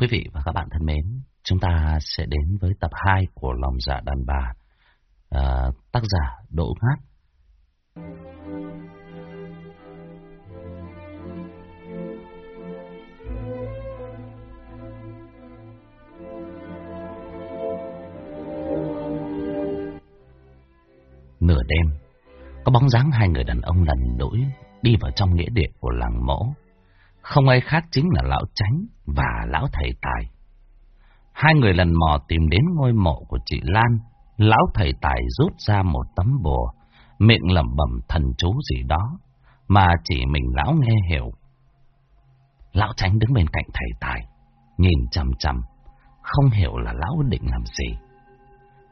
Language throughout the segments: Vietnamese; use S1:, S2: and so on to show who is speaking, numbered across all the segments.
S1: Quý vị và các bạn thân mến, chúng ta sẽ đến với tập 2 của Lòng dạ đàn bà, à, tác giả Đỗ Ngát. Nửa đêm, có bóng dáng hai người đàn ông lần đỗi đi vào trong nghĩa địa của làng mẫu. Không ai khác chính là lão tránh và lão thầy tài. Hai người lần mò tìm đến ngôi mộ của chị Lan. Lão thầy tài rút ra một tấm bùa, miệng lẩm bẩm thần chú gì đó, mà chỉ mình lão nghe hiểu. Lão tránh đứng bên cạnh thầy tài, nhìn chằm chằm, không hiểu là lão định làm gì.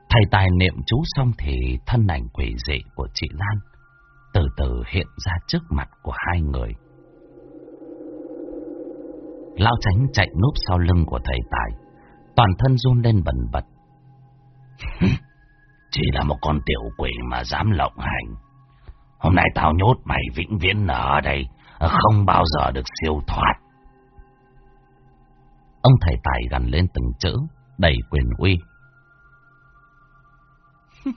S1: Thầy tài niệm chú xong thì thân ảnh quỷ dị của chị Lan từ từ hiện ra trước mặt của hai người. Lão tránh chạy núp sau lưng của thầy Tài. Toàn thân run lên bần bật. Chỉ là một con tiểu quỷ mà dám lộng hành. Hôm nay tao nhốt mày vĩnh viễn ở đây, không bao giờ được siêu thoát. Ông thầy Tài gần lên từng chữ, đầy quyền uy.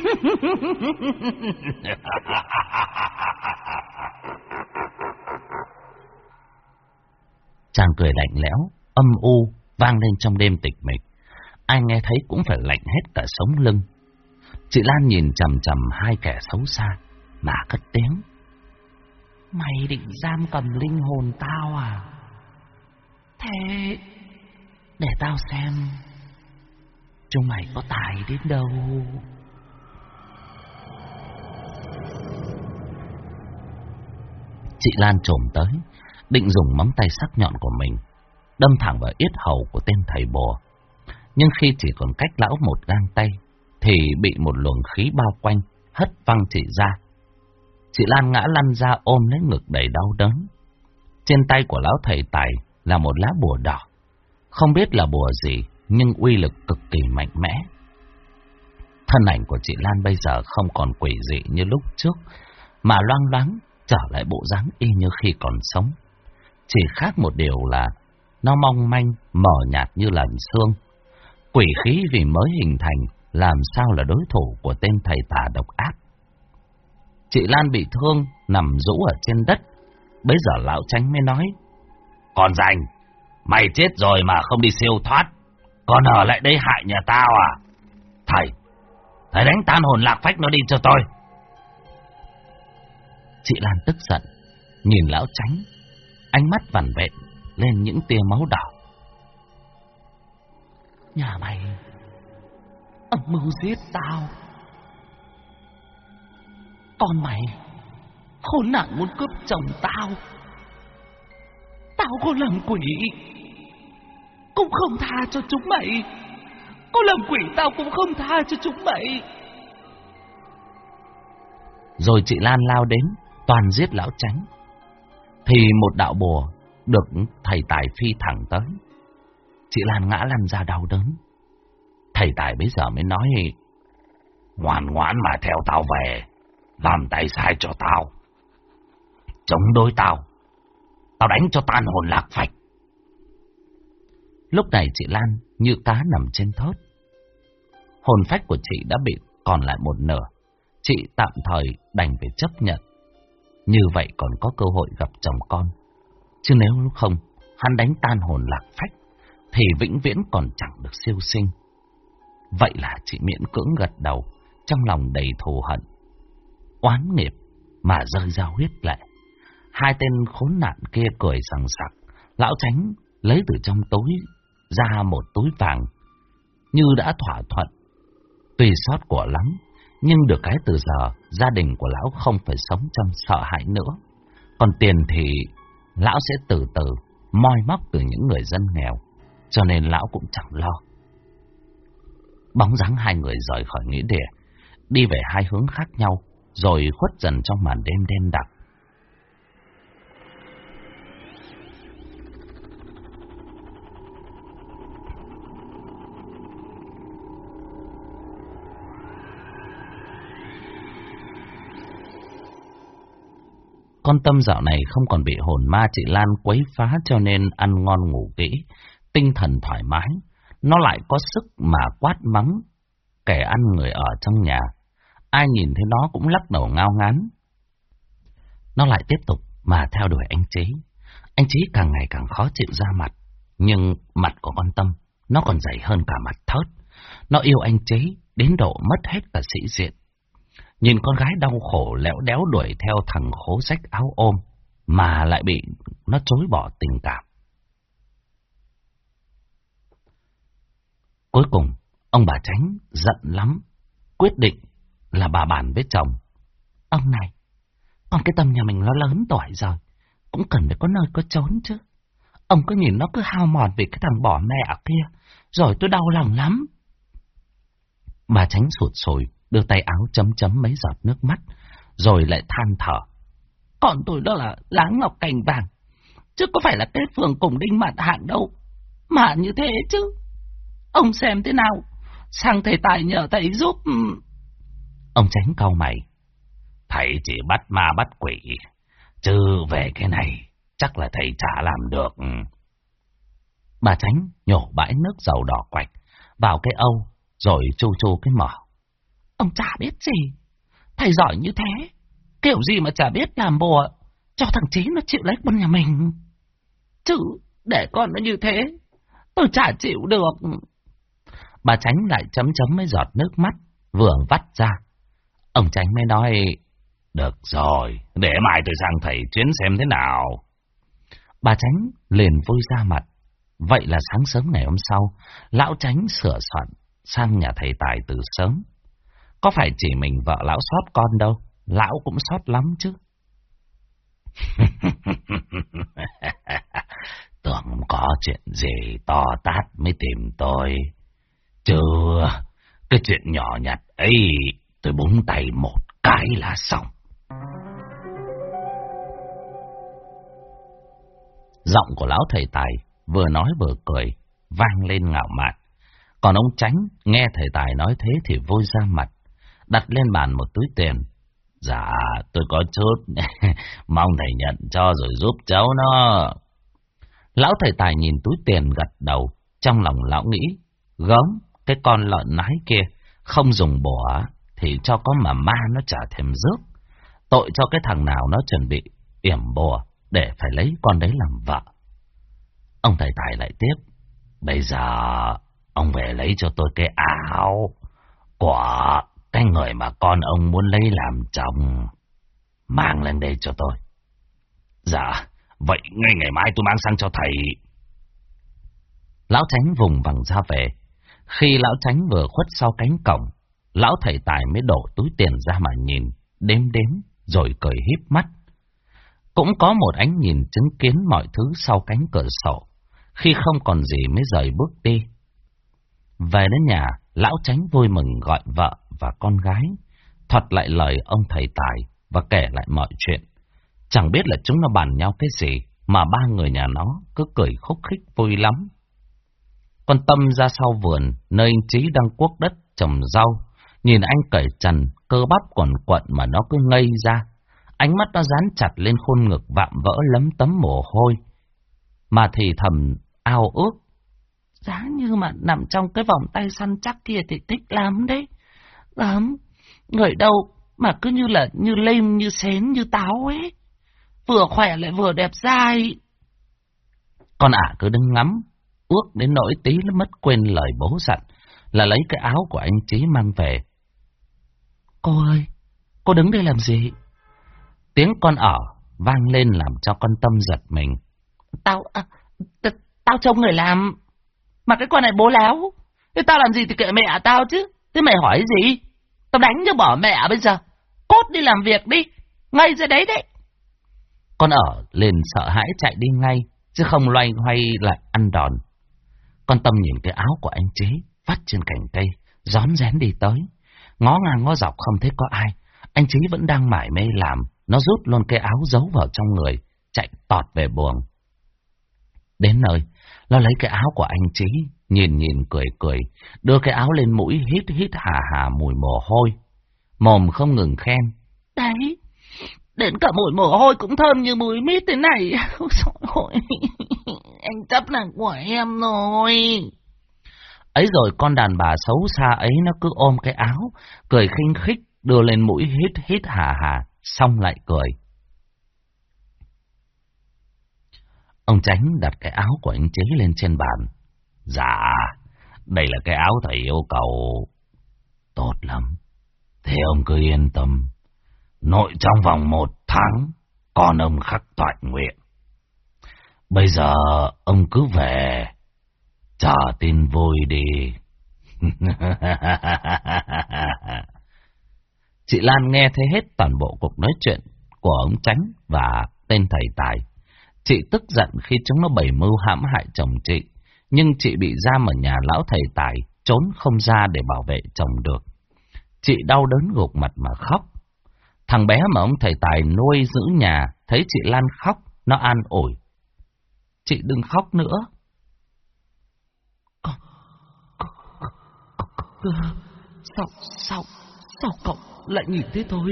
S1: Chàng cười lạnh lẽo, âm u, vang lên trong đêm tịch mịch. Ai nghe thấy cũng phải lạnh hết cả sống lưng. Chị Lan nhìn chầm chầm hai kẻ xấu xa, mà cất tiếng.
S2: Mày định giam cầm linh hồn tao à? Thế để tao xem chúng mày có tài đến đâu.
S1: Chị Lan trồm tới, định dùng móng tay sắc nhọn của mình, đâm thẳng vào yết hầu của tên thầy bùa. Nhưng khi chỉ còn cách lão một gang tay, thì bị một luồng khí bao quanh, hất văng chị ra. Chị Lan ngã lăn ra ôm lấy ngực đầy đau đớn. Trên tay của lão thầy tài là một lá bùa đỏ. Không biết là bùa gì, nhưng uy lực cực kỳ mạnh mẽ. Thân ảnh của chị Lan bây giờ không còn quỷ dị như lúc trước, mà loang loáng trở lại bộ dáng y như khi còn sống. Chỉ khác một điều là nó mong manh, mờ nhạt như làn xương. Quỷ khí vì mới hình thành, làm sao là đối thủ của tên thầy tà độc ác. Chị Lan bị thương, nằm rũ ở trên đất. Bây giờ lão tránh mới nói. Còn rành, mày chết rồi mà không đi siêu thoát. Còn ở lại đây hại nhà tao à? Thầy, thầy đánh tan hồn lạc phách nó đi cho tôi. Chị Lan tức giận, nhìn lão tránh, ánh mắt vằn vẹn lên những tia máu đỏ.
S2: Nhà mày âm mưu giết tao. Con mày khốn nạn muốn cướp chồng tao. Tao có làm quỷ cũng không tha cho chúng mày. Có làm quỷ tao cũng không tha cho chúng mày.
S1: Rồi chị Lan lao đến, toàn giết lão tránh. Thì một đạo bùa được thầy Tài phi thẳng tới. Chị Lan ngã lăn ra đau đớn. Thầy Tài bây giờ mới nói, ngoan ngoãn mà theo tao về, làm tay sai cho tao. Chống đối tao, tao đánh cho tan hồn lạc phạch. Lúc này chị Lan như cá nằm trên thớt. Hồn phách của chị đã bị còn lại một nửa. Chị tạm thời đành phải chấp nhận. Như vậy còn có cơ hội gặp chồng con. Chứ nếu không, hắn đánh tan hồn lạc phách, thì vĩnh viễn còn chẳng được siêu sinh. Vậy là chị miễn cưỡng gật đầu, trong lòng đầy thù hận. Oán nghiệp mà rơi ra huyết lệ. Hai tên khốn nạn kia cười sằng sặc, lão tránh lấy từ trong túi ra một túi vàng, như đã thỏa thuận. Tùy sót của lắm, nhưng được cái từ giờ, gia đình của lão không phải sống trong sợ hãi nữa. Còn tiền thì lão sẽ từ từ moi móc từ những người dân nghèo, cho nên lão cũng chẳng lo. Bóng dáng hai người rời khỏi nghĩa địa, đi về hai hướng khác nhau, rồi khuất dần trong màn đêm đen đặc. Con tâm dạo này không còn bị hồn ma chị Lan quấy phá cho nên ăn ngon ngủ kỹ, tinh thần thoải mái. Nó lại có sức mà quát mắng kẻ ăn người ở trong nhà. Ai nhìn thấy nó cũng lắc đầu ngao ngán. Nó lại tiếp tục mà theo đuổi anh Trí. Anh Trí càng ngày càng khó chịu ra mặt. Nhưng mặt của con Tâm, nó còn dày hơn cả mặt thớt. Nó yêu anh Trí đến độ mất hết cả sĩ diện. Nhìn con gái đau khổ lẽo đéo đuổi theo thằng khố rách áo ôm, mà lại bị nó chối bỏ tình cảm. Cuối cùng, ông bà Tránh giận lắm, quyết định là bà bàn với chồng. Ông này, con cái tâm nhà mình nó lớn tuổi rồi, cũng cần phải có nơi có trốn chứ. Ông cứ nhìn nó cứ hao mòn vì cái thằng bỏ mẹ kia, rồi tôi đau lòng lắm. Bà Tránh sụt sùi, đưa tay áo chấm chấm mấy giọt nước mắt, rồi lại than thở. Còn tôi đó là lá ngọc cành vàng, chứ có phải là Tết phường cùng đinh mặt hạng đâu, mà như thế chứ. Ông xem thế nào, sang thầy Tài nhờ thầy giúp. Ông tránh cau mày. Thầy chỉ bắt ma bắt quỷ, chứ về cái này chắc là thầy chả làm được. Bà tránh nhổ bãi nước dầu đỏ quạch vào cái âu, rồi chu chu cái mỏ.
S2: Ông chả biết gì. Thầy giỏi như thế. Kiểu gì mà chả biết làm bùa. Cho thằng Chí nó chịu lấy con nhà mình. Chứ để con nó như thế. Tôi chả chịu được.
S1: Bà Tránh lại chấm chấm mấy giọt nước mắt. Vừa vắt ra. Ông Tránh mới nói. Được rồi. Để mai tôi sang thầy chuyến xem thế nào. Bà Tránh liền vui ra mặt. Vậy là sáng sớm ngày hôm sau, lão Tránh sửa soạn sang nhà thầy Tài từ sớm. Có phải chỉ mình vợ lão sót con đâu, lão cũng sót lắm chứ.
S3: Tưởng có chuyện gì to tát mới tìm tôi. chưa, cái chuyện nhỏ nhặt ấy tôi búng tay một cái là xong.
S1: Giọng của lão thầy Tài vừa nói vừa cười, vang lên ngạo mạn. Còn ông Tránh nghe thầy Tài nói thế thì vui ra mặt đặt lên bàn một túi tiền.
S3: Dạ, tôi có chút, mong thầy nhận cho rồi giúp cháu nó.
S1: Lão thầy tài nhìn túi tiền gật đầu, trong lòng lão nghĩ, gớm, cái con lợn nái kia, không dùng bỏ thì cho có mà ma nó trả thêm rước. Tội cho cái thằng nào nó chuẩn bị yểm bùa để phải lấy con đấy làm vợ.
S3: Ông thầy tài lại tiếp, bây giờ ông về lấy cho tôi cái áo của cái người mà con ông muốn lấy làm chồng, Mang lên đây cho tôi.
S1: Dạ Vậy ngay ngày mai tôi mang sang cho thầy. Lão Tránh vùng vằng ra về. Khi lão Tránh vừa khuất sau cánh cổng, Lão thầy tài mới đổ túi tiền ra mà nhìn, Đếm đếm, Rồi cười híp mắt. Cũng có một ánh nhìn chứng kiến mọi thứ sau cánh cửa sổ. Khi không còn gì mới rời bước đi. Về đến nhà Lão Tránh vui mừng gọi vợ và con gái, thuật lại lời ông thầy Tài và kể lại mọi chuyện. Chẳng biết là chúng nó bàn nhau cái gì mà ba người nhà nó cứ cười khúc khích vui lắm. Con Tâm ra sau vườn, nơi anh Trí đang cuốc đất trồng rau, nhìn anh cởi trần, cơ bắp còn quận mà nó cứ ngây ra. Ánh mắt nó dán chặt lên khuôn ngực vạm vỡ lấm tấm mồ hôi. Mà thì thầm ao ước.
S2: Giá như mà nằm trong cái vòng tay săn chắc kia thì thích lắm đấy. Lắm, người đâu mà cứ như là như lêm, như xén, như táo ấy. Vừa khỏe lại vừa đẹp dai.
S1: Con ả cứ đứng ngắm, ước đến nỗi tí nó mất quên lời bố dặn, là lấy cái áo của anh Trí mang về.
S2: Cô ơi, cô đứng đây làm gì?
S1: Tiếng con ở vang lên làm cho con tâm giật mình.
S2: Tao, à, tao trông người làm, mà cái con này bố láo. Thế tao làm gì thì kệ mẹ tao chứ. Thế mày hỏi gì? Tao đánh cho bỏ mẹ bây giờ. Cốt đi làm việc đi. Ngay ra đấy đấy.
S1: Con ở liền sợ hãi chạy đi ngay, chứ không loay hoay lại ăn đòn. Con Tâm nhìn cái áo của anh chế vắt trên cành cây, rón rén đi tới. Ngó ngang ngó dọc không thấy có ai. Anh chế vẫn đang mải mê làm, nó rút luôn cái áo giấu vào trong người, chạy tọt về buồng. Đến nơi, nó lấy cái áo của anh Trí, nhìn nhìn cười cười, đưa cái áo lên mũi hít hít hà hà mùi mồ hôi. Mồm không ngừng khen.
S2: Đấy, Đến cả mùi mồ hôi cũng thơm như mùi mít thế này. Ôi, anh chấp là của em rồi.
S1: Ấy rồi con đàn bà xấu xa ấy nó cứ ôm cái áo, cười khinh khích, đưa lên mũi hít hít hà hà, xong lại cười. Ông Tránh đặt cái áo của anh Chế lên trên bàn. Dạ, đây là cái áo thầy yêu cầu. Tốt lắm. Thế ông cứ yên tâm. Nội trong vòng một tháng, con ông khắc toại nguyện. Bây giờ ông cứ về, chờ tin vui đi. Chị Lan nghe thấy hết toàn bộ cuộc nói chuyện của ông Tránh và tên thầy Tài. Chị tức giận khi chúng nó bày mưu hãm hại chồng chị, nhưng chị bị giam ở nhà lão thầy Tài, trốn không ra để bảo vệ chồng được. Chị đau đớn gục mặt mà khóc. Thằng bé mà ông thầy Tài nuôi giữ nhà, thấy chị Lan khóc, nó an ủi. Chị đừng khóc nữa.
S2: Sao, sao, sao cậu lại nhìn thế thôi?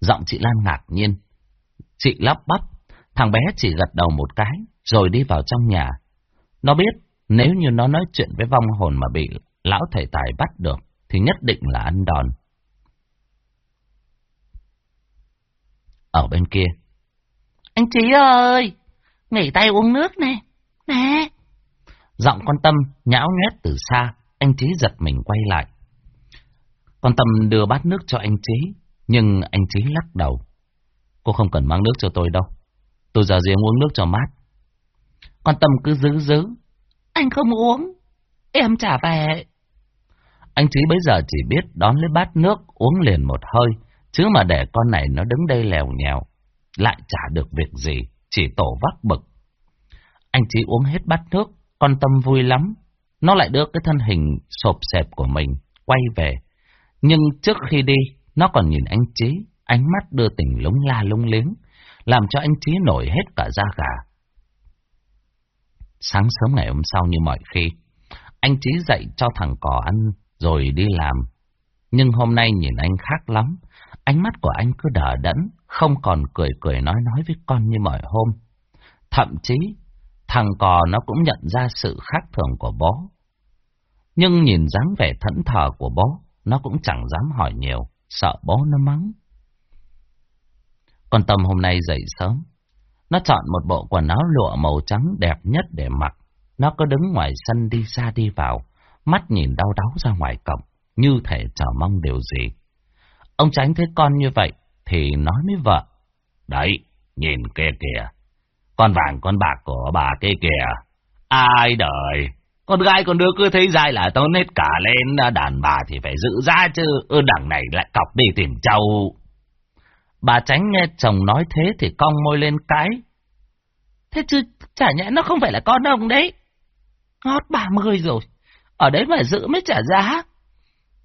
S1: Giọng chị Lan ngạc nhiên. Chị lắp bắp, thằng bé chỉ gật đầu một cái, rồi đi vào trong nhà. Nó biết, nếu như nó nói chuyện với vong hồn mà bị lão thầy tài bắt được, thì nhất định là ăn đòn. Ở bên kia.
S2: Anh Trí ơi, nghỉ tay uống nước nè, nè.
S1: Giọng con Tâm nhão nhét từ xa, anh Trí giật mình quay lại. Con Tâm đưa bát nước cho anh Trí, nhưng anh Trí lắc đầu. Cô không cần mang nước cho tôi đâu. Tôi giờ riêng uống nước cho mát. Con Tâm cứ giữ giữ.
S2: Anh không uống, em trả về.
S1: Anh Trí bây giờ chỉ biết đón lấy bát nước uống liền một hơi, chứ mà để con này nó đứng đây lèo nhèo, lại chả được việc gì, chỉ tổ vắt bực. Anh Trí uống hết bát nước, con Tâm vui lắm. Nó lại đưa cái thân hình sộp xẹp của mình, quay về. Nhưng trước khi đi, nó còn nhìn anh Trí, ánh mắt đưa tình lúng la lúng liếng, làm cho anh Trí nổi hết cả da gà. Sáng sớm ngày hôm sau như mọi khi, anh Trí dậy cho thằng cò ăn rồi đi làm. Nhưng hôm nay nhìn anh khác lắm, ánh mắt của anh cứ đờ đẫn, không còn cười cười nói nói với con như mọi hôm. Thậm chí, thằng cò nó cũng nhận ra sự khác thường của bố. Nhưng nhìn dáng vẻ thẫn thờ của bố, nó cũng chẳng dám hỏi nhiều, sợ bố nó mắng. Con Tâm hôm nay dậy sớm, nó chọn một bộ quần áo lụa màu trắng đẹp nhất để mặc. Nó cứ đứng ngoài sân đi ra đi vào, mắt nhìn đau đáu ra ngoài cổng, như thể chờ mong điều gì. Ông tránh thấy con như vậy, thì nói với vợ. Đấy, nhìn kia kìa, con vàng con bạc của bà kia kìa. Ai đời, con gái con đứa cứ thấy dai là tốn hết cả lên đàn bà thì phải giữ ra chứ, ừ, đằng này lại cọc đi tìm châu. Bà tránh nghe chồng nói thế thì cong môi lên cái.
S2: Thế chứ chả nhẽ nó không phải là con ông đấy. Ngót ba mươi rồi, ở đấy mà giữ mới trả giá.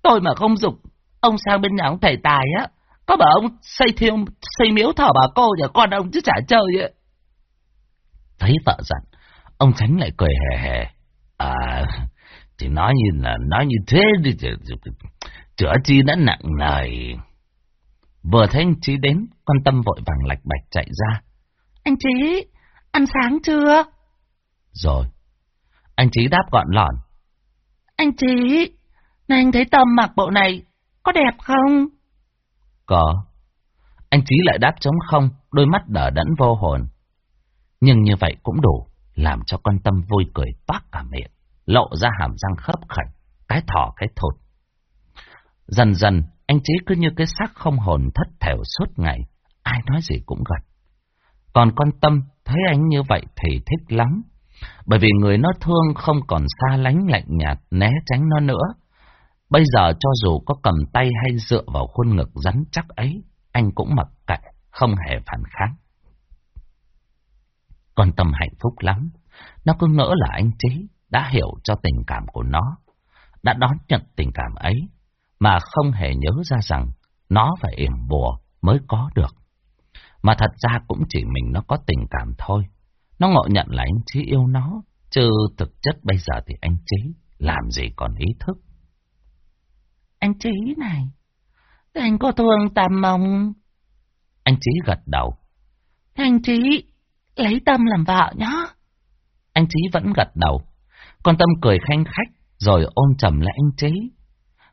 S2: Tôi mà không dục, ông sang bên nhà ông thầy tài á, có bảo ông xây thiêu, xây miếu thờ bà cô nhà con ông chứ chả chơi ấy.
S1: Thấy vợ giận, ông Tránh lại cười hề hề. À, thì nói như là, nói như thế đi, chữa chi đã nặng lời. Vừa thấy anh Trí đến, con Tâm vội vàng lạch bạch chạy ra.
S2: Anh Trí, ăn sáng chưa?
S1: Rồi. Anh Trí đáp gọn lọn.
S2: Anh Trí, này anh thấy Tâm mặc bộ này, có đẹp không?
S1: Có. Anh Trí lại đáp trống không, đôi mắt đờ đẫn vô hồn. Nhưng như vậy cũng đủ, làm cho con Tâm vui cười toát cả miệng, lộ ra hàm răng khớp khảnh, cái thỏ cái thột. Dần dần, anh Chí cứ như cái xác không hồn thất thểu suốt ngày, ai nói gì cũng gật. Còn con Tâm thấy anh như vậy thì thích lắm, bởi vì người nó thương không còn xa lánh lạnh nhạt né tránh nó nữa. Bây giờ cho dù có cầm tay hay dựa vào khuôn ngực rắn chắc ấy, anh cũng mặc kệ, không hề phản kháng. Con Tâm hạnh phúc lắm, nó cứ ngỡ là anh Trí đã hiểu cho tình cảm của nó, đã đón nhận tình cảm ấy mà không hề nhớ ra rằng nó phải yểm bùa mới có được. Mà thật ra cũng chỉ mình nó có tình cảm thôi. Nó ngộ nhận là anh Trí yêu nó, chứ thực chất bây giờ thì anh Trí làm gì còn ý thức.
S2: Anh Trí này, Anh có thương Tâm không?
S1: Anh Trí gật đầu.
S2: Anh Trí, lấy Tâm làm vợ nhá.
S1: Anh Trí vẫn gật đầu. Con Tâm cười khanh khách, rồi ôm chầm lại anh Trí.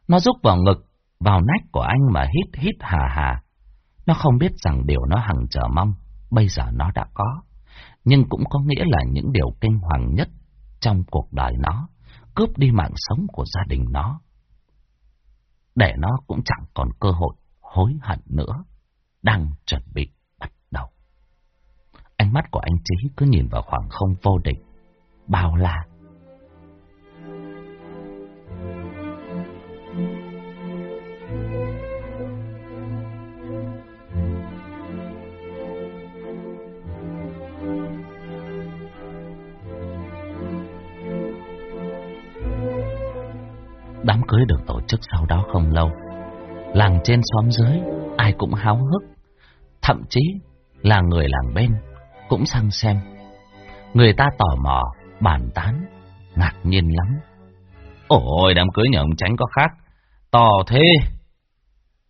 S1: Nó rúc vào ngực, vào nách của anh mà hít hít hà hà. Nó không biết rằng điều nó hằng chờ mong, bây giờ nó đã có. Nhưng cũng có nghĩa là những điều kinh hoàng nhất trong cuộc đời nó, cướp đi mạng sống của gia đình nó. Để nó cũng chẳng còn cơ hội hối hận nữa, đang chuẩn bị bắt đầu. Ánh mắt của anh Trí cứ nhìn vào khoảng không vô định, bao la Đám cưới được tổ chức sau đó không lâu. Làng trên xóm dưới, ai cũng háo hức. Thậm chí là người làng bên cũng sang xem. Người ta tò mò, bàn tán, ngạc nhiên lắm. Ôi, đám cưới nhà ông Tránh có khác. To thế.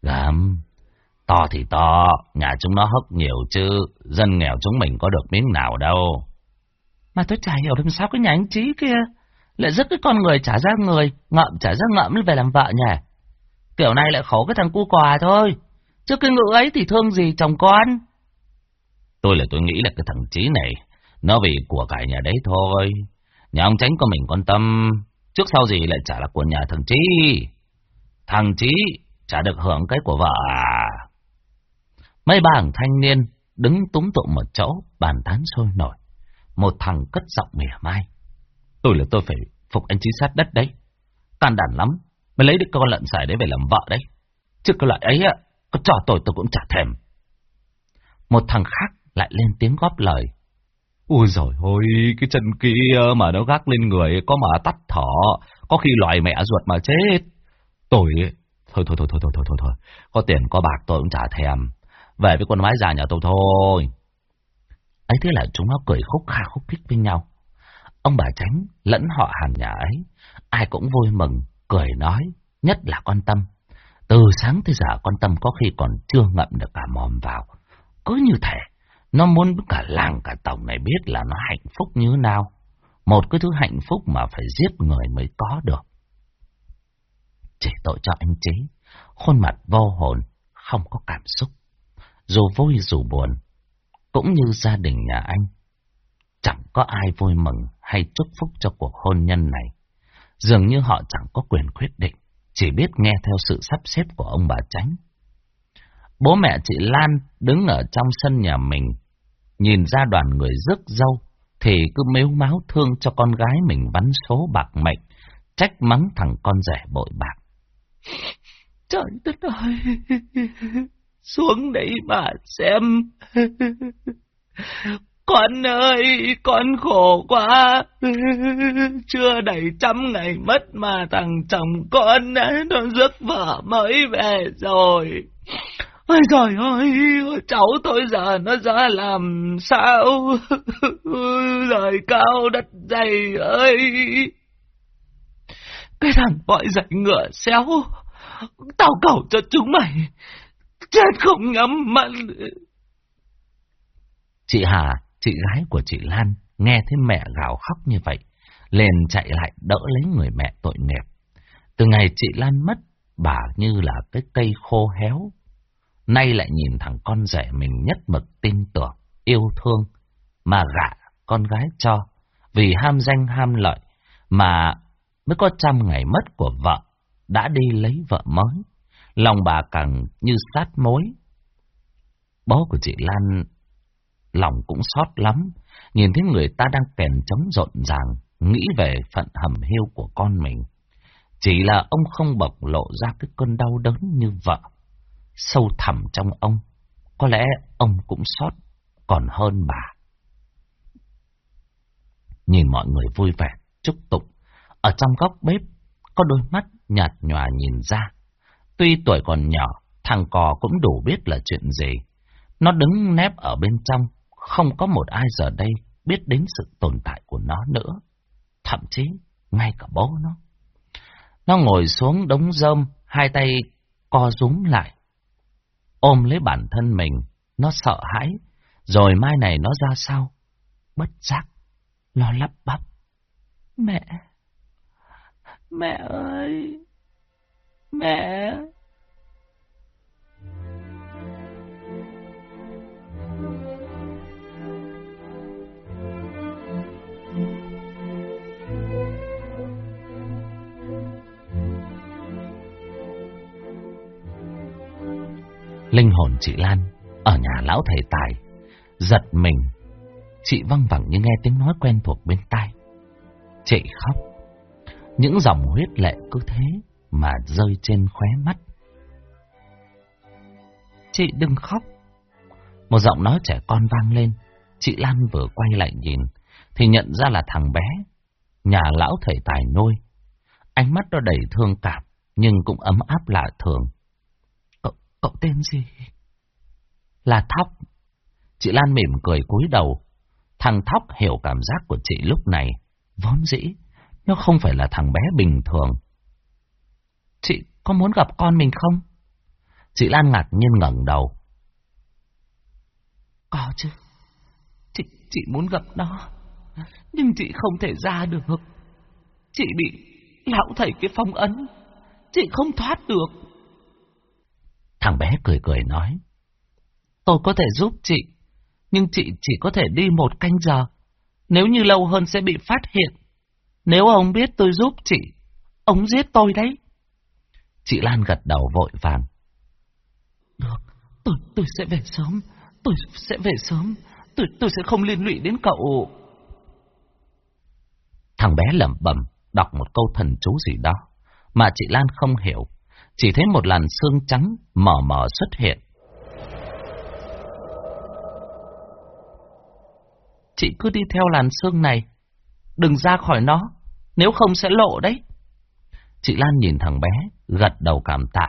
S1: Gắm, to thì to, nhà chúng nó hốc nhiều chứ, dân nghèo chúng mình có được miếng nào đâu.
S2: Mà tôi chả hiểu làm sao cái nhà anh Trí kia lại dứt cái con người trả ra người, ngậm trả ra ngậm về làm vợ nhỉ. Kiểu này lại khổ cái thằng cu quà thôi, chứ cái ngữ ấy thì thương gì chồng con.
S1: Tôi là tôi nghĩ là cái thằng Trí này, nó vì của cải nhà đấy thôi. Nhà ông tránh có mình quan tâm, trước sau gì lại trả là của nhà thằng Trí. Thằng Trí chả được hưởng cái của vợ à. Mấy bảng thanh niên đứng túng tụng một chỗ, bàn tán sôi nổi. Một thằng cất giọng mỉa mai. Tôi là tôi phải phục anh chính sát đất đấy. Can đảm lắm, mới lấy được con lợn xài đấy về làm vợ đấy. Chứ cái loại ấy có trò tôi tôi cũng chả thèm. Một thằng khác lại lên tiếng góp lời. Ôi giời ôi, cái chân kia mà nó gác lên người có mà tắt thở, có khi loài mẹ ruột mà chết. Tôi, thôi thôi thôi thôi thôi thôi thôi, thôi. có tiền có bạc tôi cũng chả thèm. Về với con mái già nhà tôi thôi. Ấy thế là chúng nó cười khúc kha khúc khích với nhau. Ông bà Tránh lẫn họ hàng nhà ấy, ai cũng vui mừng, cười nói, nhất là con Tâm. Từ sáng tới giờ con Tâm có khi còn chưa ngậm được cả mồm vào. Cứ như thế, nó muốn cả làng cả tổng này biết là nó hạnh phúc như nào. Một cái thứ hạnh phúc mà phải giết người mới có được. Chỉ tội cho anh Trí, khuôn mặt vô hồn, không có cảm xúc. Dù vui dù buồn, cũng như gia đình nhà anh. Chẳng có ai vui mừng hay chúc phúc cho cuộc hôn nhân này. Dường như họ chẳng có quyền quyết định, chỉ biết nghe theo sự sắp xếp của ông bà Tránh. Bố mẹ chị Lan đứng ở trong sân nhà mình, nhìn ra đoàn người rước dâu, thì cứ mếu máu thương cho con gái mình vắn số bạc mệnh, trách mắng thằng con rẻ bội bạc.
S2: Trời đất ơi! Xuống đấy mà xem! Con ơi, con khổ quá. Chưa đầy trăm ngày mất mà thằng chồng con nó rước vợ mới về rồi. Ôi trời ơi, cháu tôi giờ nó ra làm sao? Trời cao đất dày ơi! Cái thằng bọi dậy ngựa xéo, tao cầu cho chúng mày, chết không ngắm mắt.
S1: Chị Hà Chị gái của chị Lan nghe thấy mẹ gào khóc như vậy, liền chạy lại đỡ lấy người mẹ tội nghiệp. Từ ngày chị Lan mất, bà như là cái cây khô héo. Nay lại nhìn thằng con rể mình nhất mực tin tưởng, yêu thương, mà gạ con gái cho, vì ham danh ham lợi, mà mới có trăm ngày mất của vợ, đã đi lấy vợ mới. Lòng bà càng như sát mối. Bố của chị Lan lòng cũng xót lắm, nhìn thấy người ta đang kèn trống rộn ràng, nghĩ về phận hầm hiu của con mình. Chỉ là ông không bộc lộ ra cái cơn đau đớn như vợ. Sâu thẳm trong ông, có lẽ ông cũng xót còn hơn bà. Nhìn mọi người vui vẻ, chúc tụng, ở trong góc bếp có đôi mắt nhạt nhòa nhìn ra. Tuy tuổi còn nhỏ, thằng cò cũng đủ biết là chuyện gì. Nó đứng nép ở bên trong, không có một ai giờ đây biết đến sự tồn tại của nó nữa. Thậm chí, ngay cả bố nó. Nó ngồi xuống đống rơm, hai tay co rúm lại, ôm lấy bản thân mình, nó sợ hãi, rồi mai này nó ra sao? Bất giác, lo lắp bắp.
S2: Mẹ, mẹ ơi, mẹ...
S1: Linh hồn chị Lan ở nhà lão thầy tài, giật mình. Chị văng vẳng như nghe tiếng nói quen thuộc bên tai. Chị khóc. Những dòng huyết lệ cứ thế mà rơi trên khóe mắt. Chị đừng khóc. Một giọng nói trẻ con vang lên. Chị Lan vừa quay lại nhìn, thì nhận ra là thằng bé, nhà lão thầy tài nuôi. Ánh mắt nó đầy thương cảm, nhưng cũng ấm áp lạ thường.
S2: Cậu, tên gì?
S1: Là Thóc. Chị Lan mỉm cười cúi đầu. Thằng Thóc hiểu cảm giác của chị lúc này. Vốn dĩ, nó không phải là thằng bé bình thường.
S2: Chị có muốn gặp con mình không?
S1: Chị Lan ngạc nhiên ngẩng đầu.
S2: Có chứ. Chị, chị muốn gặp nó. Nhưng chị không thể ra được. Chị bị lão thầy cái phong ấn. Chị không thoát được.
S1: Thằng bé cười cười nói.
S2: Tôi có thể giúp chị. Nhưng chị chỉ có thể đi một canh giờ. Nếu như lâu hơn sẽ bị phát hiện. Nếu ông biết tôi giúp chị, ông giết tôi đấy.
S1: Chị Lan gật đầu vội vàng.
S2: Được, tôi tôi sẽ về sớm, tôi sẽ về sớm, tôi tôi sẽ không liên lụy đến cậu.
S1: Thằng bé lẩm bẩm đọc một câu thần chú gì đó mà chị Lan không hiểu, chỉ thấy một làn xương trắng mờ mờ xuất hiện.
S2: Chị cứ đi theo làn xương này, đừng ra khỏi nó, nếu không sẽ lộ đấy.
S1: Chị Lan nhìn thằng bé, gật đầu cảm tạ.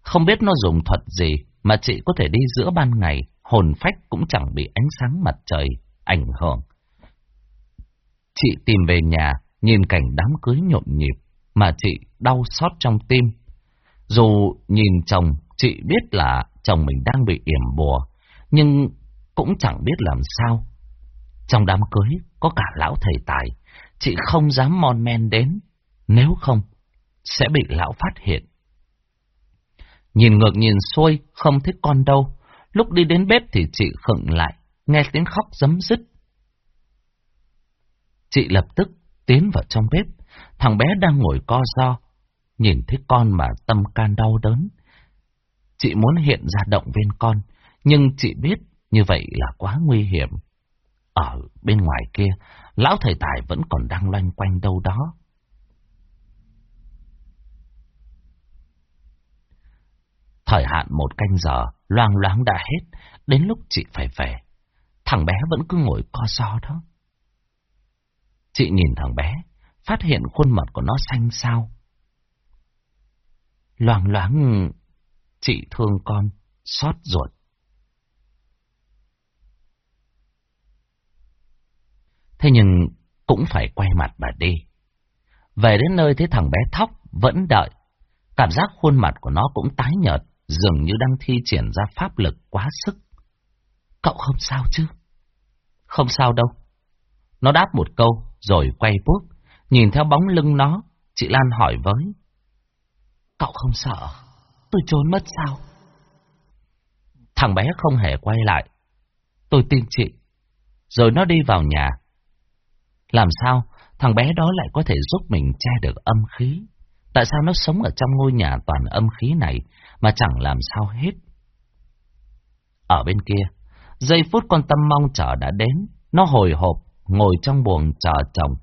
S1: Không biết nó dùng thuật gì mà chị có thể đi giữa ban ngày, hồn phách cũng chẳng bị ánh sáng mặt trời ảnh hưởng. Chị tìm về nhà, nhìn cảnh đám cưới nhộn nhịp, mà chị đau xót trong tim. Dù nhìn chồng, chị biết là chồng mình đang bị yểm bùa, nhưng cũng chẳng biết làm sao. Trong đám cưới có cả lão thầy tài, chị không dám mon men đến, nếu không sẽ bị lão phát hiện. Nhìn ngược nhìn xuôi, không thích con đâu. Lúc đi đến bếp thì chị khựng lại, nghe tiếng khóc giấm dứt. Chị lập tức tiến vào trong bếp, thằng bé đang ngồi co do, nhìn thấy con mà tâm can đau đớn. Chị muốn hiện ra động viên con, nhưng chị biết như vậy là quá nguy hiểm. Ở bên ngoài kia, lão thầy tài vẫn còn đang loanh quanh đâu đó. Thời hạn một canh giờ, loang loáng đã hết, đến lúc chị phải về. Thằng bé vẫn cứ ngồi co so đó. Chị nhìn thằng bé, phát hiện khuôn mặt của nó xanh xao loảng loáng, chị thương con, xót ruột. Thế nhưng cũng phải quay mặt mà đi. Về đến nơi thấy thằng bé thóc vẫn đợi. Cảm giác khuôn mặt của nó cũng tái nhợt, dường như đang thi triển ra pháp lực quá sức. Cậu không sao chứ? Không sao đâu. Nó đáp một câu, rồi quay bước, nhìn theo bóng lưng nó, chị Lan hỏi với. Cậu không sợ, tôi trốn mất sao? Thằng bé không hề quay lại. Tôi tin chị. Rồi nó đi vào nhà. Làm sao thằng bé đó lại có thể giúp mình che được âm khí? Tại sao nó sống ở trong ngôi nhà toàn âm khí này mà chẳng làm sao hết? Ở bên kia, giây phút con tâm mong chờ đã đến, nó hồi hộp, ngồi trong buồng chờ chồng.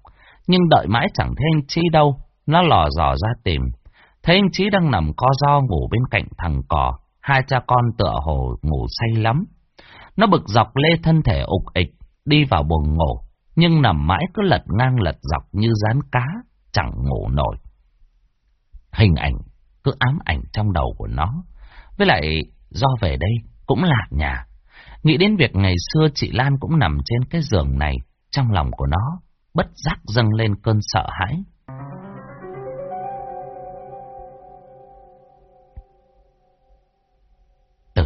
S1: Nhưng đợi mãi chẳng thấy anh Chi đâu, nó lò dò ra tìm. Thấy anh Chí đang nằm co do ngủ bên cạnh thằng cò, hai cha con tựa hồ ngủ say lắm. Nó bực dọc lê thân thể ục ịch, đi vào buồng ngủ, nhưng nằm mãi cứ lật ngang lật dọc như rán cá, chẳng ngủ nổi. Hình ảnh cứ ám ảnh trong đầu của nó. Với lại do về đây cũng là nhà. Nghĩ đến việc ngày xưa chị Lan cũng nằm trên cái giường này, trong lòng của nó bất giác dâng lên cơn sợ hãi.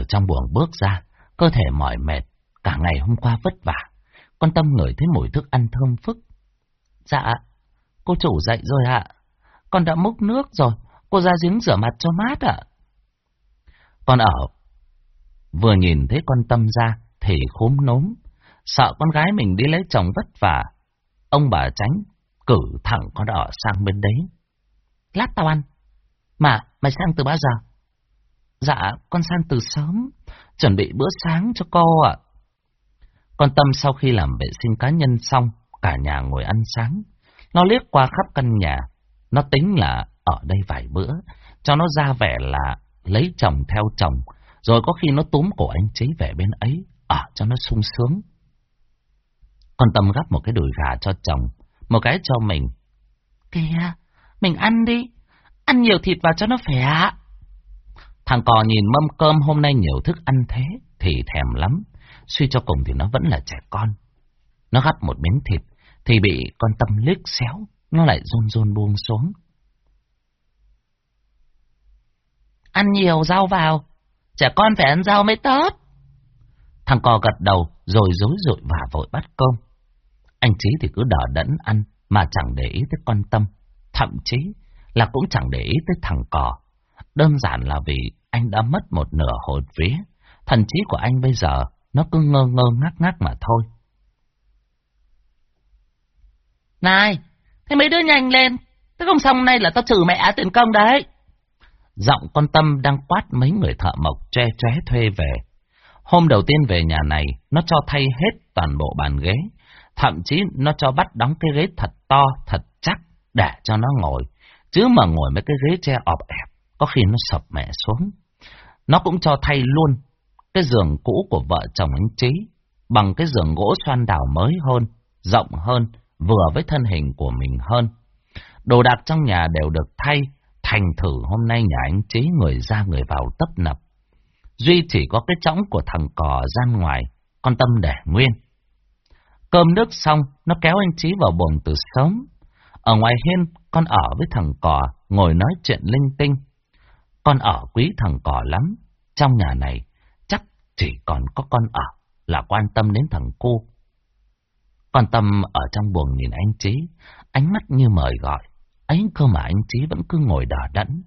S1: Trong buồng bước ra, cơ thể mỏi mệt, cả ngày hôm qua vất vả. Con Tâm ngửi thấy mùi thức ăn thơm phức. Dạ, cô chủ dậy rồi ạ. Con đã múc nước rồi, cô ra giếng rửa mặt cho mát ạ. Con ở, vừa nhìn thấy con Tâm ra thì khốm nốm, sợ con gái mình đi lấy chồng vất vả. Ông bà tránh, cử thẳng con ở sang bên đấy. Lát tao ăn. Mà, mày sang từ bao giờ? Dạ, con sang từ sớm, chuẩn bị bữa sáng cho cô ạ. Con Tâm sau khi làm vệ sinh cá nhân xong, cả nhà ngồi ăn sáng. Nó liếc qua khắp căn nhà, nó tính là ở đây vài bữa, cho nó ra vẻ là lấy chồng theo chồng, rồi có khi nó túm cổ anh chế về bên ấy, ở cho nó sung sướng. Con Tâm gắp một cái đùi gà cho chồng, một cái cho mình.
S2: Kìa, mình ăn đi, ăn nhiều thịt vào cho nó khỏe.
S1: Thằng cò nhìn mâm cơm hôm nay nhiều thức ăn thế, thì thèm lắm. Suy cho cùng thì nó vẫn là trẻ con. Nó gắp một miếng thịt, thì bị con Tâm liếc xéo, nó lại run run buông xuống.
S2: Ăn nhiều rau vào, trẻ con phải ăn rau mới tốt.
S1: Thằng cò gật đầu, rồi dối dội và vội bắt cơm. Anh Trí thì cứ đỏ đẫn ăn, mà chẳng để ý tới con Tâm. Thậm chí là cũng chẳng để ý tới thằng cò. Đơn giản là vì anh đã mất một nửa hồn vía. Thần trí của anh bây giờ nó cứ ngơ ngơ ngác ngác mà thôi.
S2: Này, thế mấy đứa nhanh lên. Thế không xong nay là tao trừ mẹ tiền công đấy.
S1: Giọng con Tâm đang quát mấy người thợ mộc tre tre thuê về. Hôm đầu tiên về nhà này, nó cho thay hết toàn bộ bàn ghế. Thậm chí nó cho bắt đóng cái ghế thật to, thật chắc để cho nó ngồi. Chứ mà ngồi mấy cái ghế tre ọp ẹp, có khi nó sập mẹ xuống. Nó cũng cho thay luôn cái giường cũ của vợ chồng anh Trí bằng cái giường gỗ xoan đảo mới hơn, rộng hơn, vừa với thân hình của mình hơn. Đồ đạc trong nhà đều được thay, thành thử hôm nay nhà anh Trí người ra người vào tấp nập. Duy chỉ có cái chõng của thằng cò gian ngoài, con tâm để nguyên. Cơm nước xong, nó kéo anh Trí vào buồng từ sớm. Ở ngoài hiên, con ở với thằng cò, ngồi nói chuyện linh tinh. Con ở quý thằng cò lắm. Trong nhà này, chắc chỉ còn có con ở là quan tâm đến thằng cô. Con Tâm ở trong buồng nhìn anh Trí, ánh mắt như mời gọi. Ấy cơ mà anh Trí vẫn cứ ngồi đờ đẫn.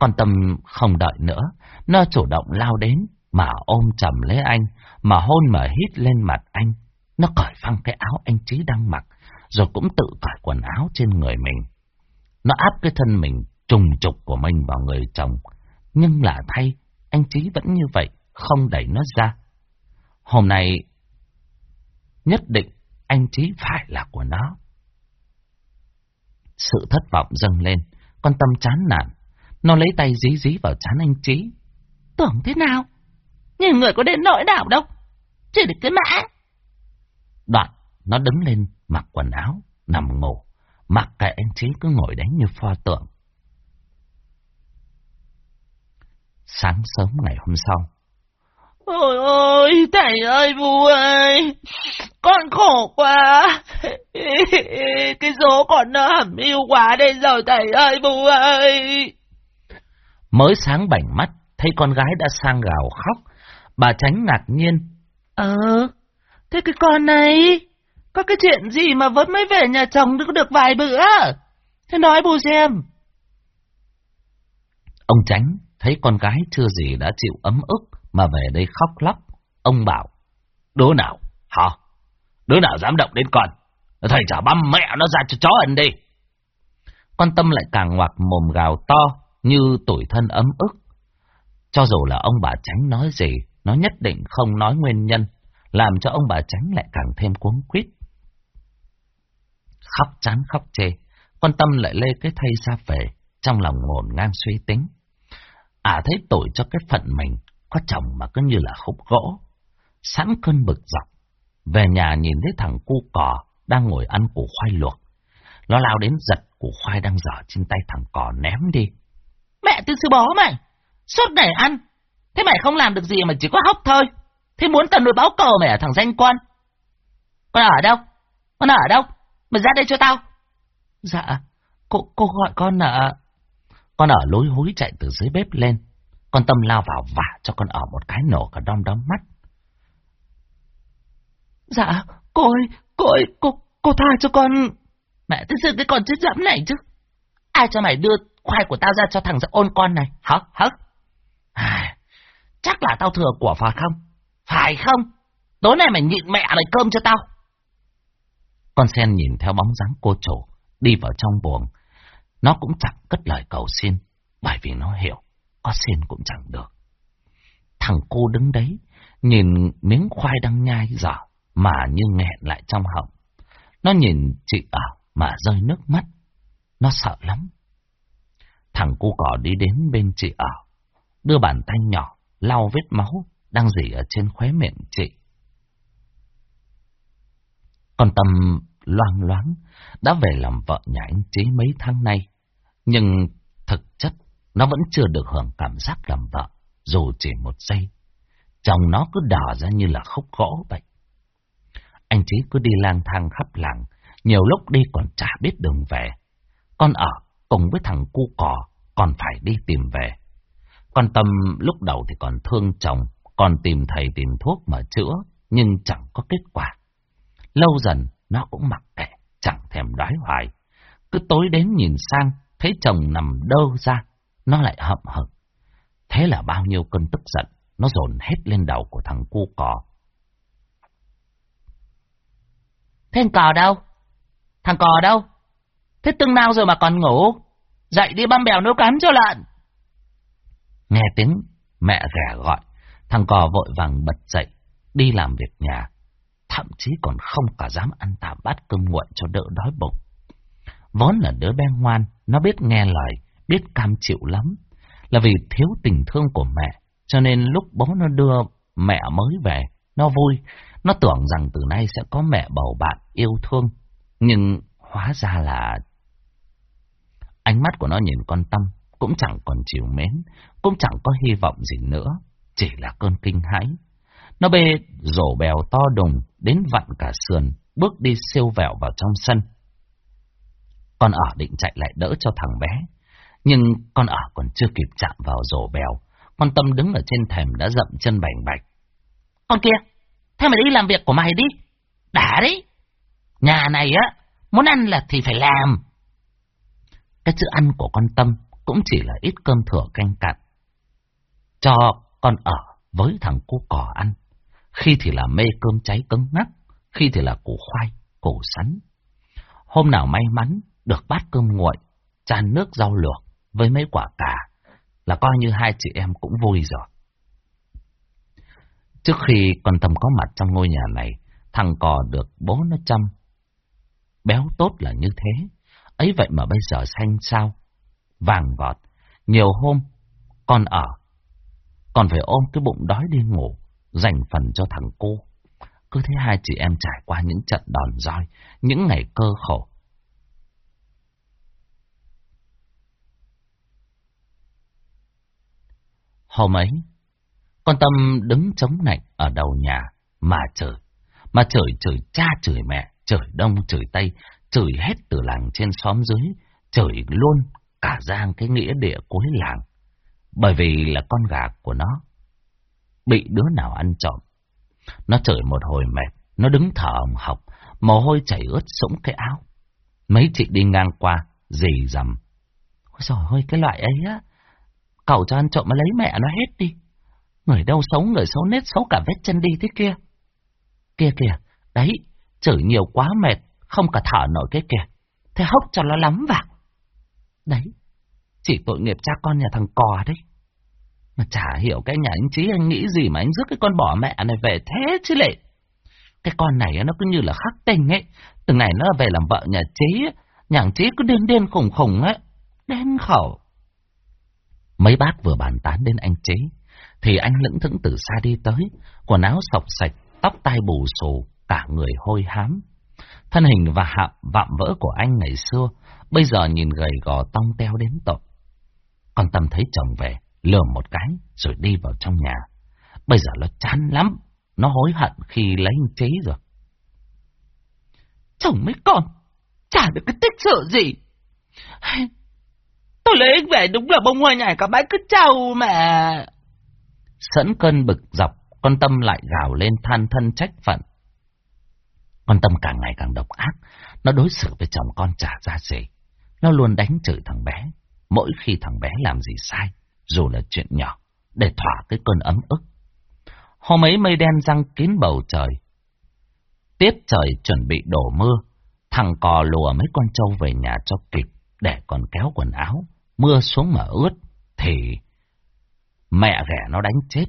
S1: Con Tâm không đợi nữa, nó chủ động lao đến, mà ôm chầm lấy anh, mà hôn mà hít lên mặt anh. Nó cởi phăng cái áo anh Trí đang mặc, rồi cũng tự cởi quần áo trên người mình. Nó áp cái thân mình trùng trục của mình vào người chồng. Nhưng lạ thay, anh Trí vẫn như vậy, không đẩy nó ra. Hôm nay, nhất định anh Trí phải là của nó. Sự thất vọng dâng lên, con tâm chán nản. Nó lấy tay dí dí vào chán anh Trí.
S2: Tưởng thế nào? Nhìn người có đến nỗi nào đâu. Chỉ được cái mã.
S1: Đoạn, nó đứng lên, mặc quần áo, nằm ngủ. Mặc kệ anh Trí cứ ngồi đấy như pho tượng. Sáng sớm ngày hôm sau.
S2: Ôi ôi, thầy ơi bù ơi, con khổ quá. Cái số con nó hẩm yêu quá đây rồi thầy ơi bù ơi.
S1: Mới sáng bảnh mắt, thấy con gái đã sang gào khóc. Bà tránh ngạc nhiên.
S2: Ờ, thế cái con này, có cái chuyện gì mà vẫn mới về nhà chồng được được vài bữa? Thế nói bù xem.
S1: Ông tránh thấy con gái chưa gì đã chịu ấm ức mà về đây khóc lóc. Ông bảo, đứa nào, hả? Đứa nào dám động đến con? Thầy trả băm mẹ nó ra cho chó ăn đi. Con Tâm lại càng ngoạc mồm gào to như tuổi thân ấm ức. Cho dù là ông bà tránh nói gì, nó nhất định không nói nguyên nhân, làm cho ông bà tránh lại càng thêm cuống quýt. Khóc chán khóc chê, con Tâm lại lê cái thay ra về, trong lòng ngổn ngang suy tính. À thấy tội cho cái phận mình, có chồng mà cứ như là khúc gỗ. Sẵn cơn bực dọc, về nhà nhìn thấy thằng cu cò đang ngồi ăn củ khoai luộc. Nó lao đến giật củ khoai đang dở trên tay thằng cò ném đi.
S2: Mẹ tư sư bó mày, suốt ngày ăn, thế mày không làm được gì mà chỉ có hốc thôi. Thế muốn tao nuôi báo cờ mày ở thằng danh quan. Con ở đâu? Con ở đâu? Mày ra đây cho tao.
S1: Dạ, cô, cô gọi con ạ. Con ở lối hối chạy từ dưới bếp lên. Con Tâm lao vào vả cho con ở một cái nổ cả đom đóm mắt.
S2: Dạ, cô ơi, cô ơi, cô, cô tha cho con. Mẹ tự sự cái con chết dẫm này chứ. Ai cho mày đưa khoai của tao ra cho thằng giặc ôn con này, hả, hả? À, chắc là tao thừa của phải không? Phải không? Tối nay mày nhịn mẹ lấy cơm cho tao.
S1: Con sen nhìn theo bóng dáng cô chủ, đi vào trong buồng. Nó cũng chẳng cất lời cầu xin, bởi vì nó hiểu, có xin cũng chẳng được. Thằng cô đứng đấy, nhìn miếng khoai đang nhai dở, mà như nghẹn lại trong họng. Nó nhìn chị ở mà rơi nước mắt. Nó sợ lắm. Thằng cu cỏ đi đến bên chị ở, đưa bàn tay nhỏ, lau vết máu đang dỉ ở trên khóe miệng chị. Con Tâm loang loáng đã về làm vợ nhà anh Chế mấy tháng nay, nhưng thực chất nó vẫn chưa được hưởng cảm giác làm vợ, dù chỉ một giây. Chồng nó cứ đỏ ra như là khúc gỗ vậy. Anh Chế cứ đi lang thang khắp làng, nhiều lúc đi còn chả biết đường về. Con ở cùng với thằng cu cò còn phải đi tìm về. Con Tâm lúc đầu thì còn thương chồng, còn tìm thầy tìm thuốc mà chữa, nhưng chẳng có kết quả. Lâu dần, nó cũng mặc kệ, chẳng thèm đói hoài. Cứ tối đến nhìn sang, thấy chồng nằm đơ ra, nó lại hậm hực. Thế là bao nhiêu cơn tức giận, nó dồn hết lên đầu của thằng cu cò.
S2: Thế thằng cò đâu? Thằng cò đâu? Thế từng nào rồi mà còn ngủ? Dậy đi băm bèo nấu cắn cho lợn.
S1: Nghe tiếng mẹ ghẻ gọi, thằng cò vội vàng bật dậy, đi làm việc nhà. Thậm chí còn không cả dám ăn tạm bát cơm nguội cho đỡ đói bụng. Vốn là đứa bé ngoan, nó biết nghe lời, biết cam chịu lắm. Là vì thiếu tình thương của mẹ, cho nên lúc bố nó đưa mẹ mới về, nó vui. Nó tưởng rằng từ nay sẽ có mẹ bầu bạn yêu thương. Nhưng hóa ra là... Ánh mắt của nó nhìn con Tâm cũng chẳng còn chiều mến, cũng chẳng có hy vọng gì nữa, chỉ là cơn kinh hãi. Nó bê rổ bèo to đùng đến vặn cả sườn, bước đi siêu vẹo vào trong sân. Con ở định chạy lại đỡ cho thằng bé, nhưng con ở còn chưa kịp chạm vào rổ bèo, con Tâm đứng ở trên thềm đã dậm chân bành bạch.
S2: Con kia, thế mày đi làm việc của mày đi, đã đấy. Nhà này á, muốn ăn là thì phải làm.
S1: Cái chữ ăn của con Tâm cũng chỉ là ít cơm thừa canh cặn. Cho con ở với thằng cu cỏ ăn. Khi thì là mê cơm cháy cứng ngắc, khi thì là củ khoai, củ sắn. Hôm nào may mắn được bát cơm nguội, chan nước rau luộc với mấy quả cà, là coi như hai chị em cũng vui rồi. Trước khi con Tâm có mặt trong ngôi nhà này, thằng cò được bố nó chăm. Béo tốt là như thế, ấy vậy mà bây giờ xanh sao, vàng vọt. Nhiều hôm, con ở, còn phải ôm cái bụng đói đi ngủ, dành phần cho thằng cô. Cứ thế hai chị em trải qua những trận đòn roi, những ngày cơ khổ. Hôm ấy, con Tâm đứng chống nạnh ở đầu nhà, mà chửi, mà chửi chửi cha chửi mẹ, chửi đông chửi tây, chửi hết từ làng trên xóm dưới, chửi luôn cả giang cái nghĩa địa cuối làng. Bởi vì là con gà của nó bị đứa nào ăn trộm. Nó chửi một hồi mệt, nó đứng thở hồng học, mồ hôi chảy ướt sũng cái áo. Mấy chị đi ngang qua, dì dầm. Ôi trời ơi, cái loại ấy á, cậu cho ăn trộm mà lấy mẹ nó hết đi. Người đâu xấu, người xấu nết, xấu cả vết chân đi thế kia. Kia kìa, đấy, chửi nhiều quá mệt, không cả thở nổi cái kìa. Thế hốc cho nó lắm vào. Đấy, chỉ tội nghiệp cha con nhà thằng cò đấy. Mà chả hiểu cái nhà anh Chí anh nghĩ gì mà anh rước cái con bỏ mẹ này về thế chứ lệ. Cái con này nó cứ như là khắc tình ấy. Từ ngày nó về làm vợ nhà Chí, nhà anh Chí cứ điên điên khủng khủng ấy. Đen khẩu. Mấy bác vừa bàn tán đến anh Chí, thì anh lững thững từ xa đi tới, quần áo sọc sạch, tóc tai bù xù, cả người hôi hám. Thân hình và hạm vạm vỡ của anh ngày xưa, bây giờ nhìn gầy gò tông teo đến tội. Con Tâm thấy chồng về, lừa một cái, rồi đi vào trong nhà. Bây giờ nó chán lắm, nó hối hận khi lấy anh chế rồi.
S2: Chồng mấy con, chả được cái tích sự gì. Tôi lấy anh về đúng là bông hoa nhảy cả bãi cứ trâu mà.
S1: Sẵn cơn bực dọc, con Tâm lại gào lên than thân trách phận. Con Tâm càng ngày càng độc ác, nó đối xử với chồng con trả ra gì. Nó luôn đánh chửi thằng bé, mỗi khi thằng bé làm gì sai, dù là chuyện nhỏ, để thỏa cái cơn ấm ức. Hôm ấy mây đen răng kín bầu trời. Tiết trời chuẩn bị đổ mưa, thằng cò lùa mấy con trâu về nhà cho kịp, để còn kéo quần áo, mưa xuống mà ướt, thì mẹ ghẻ nó đánh chết.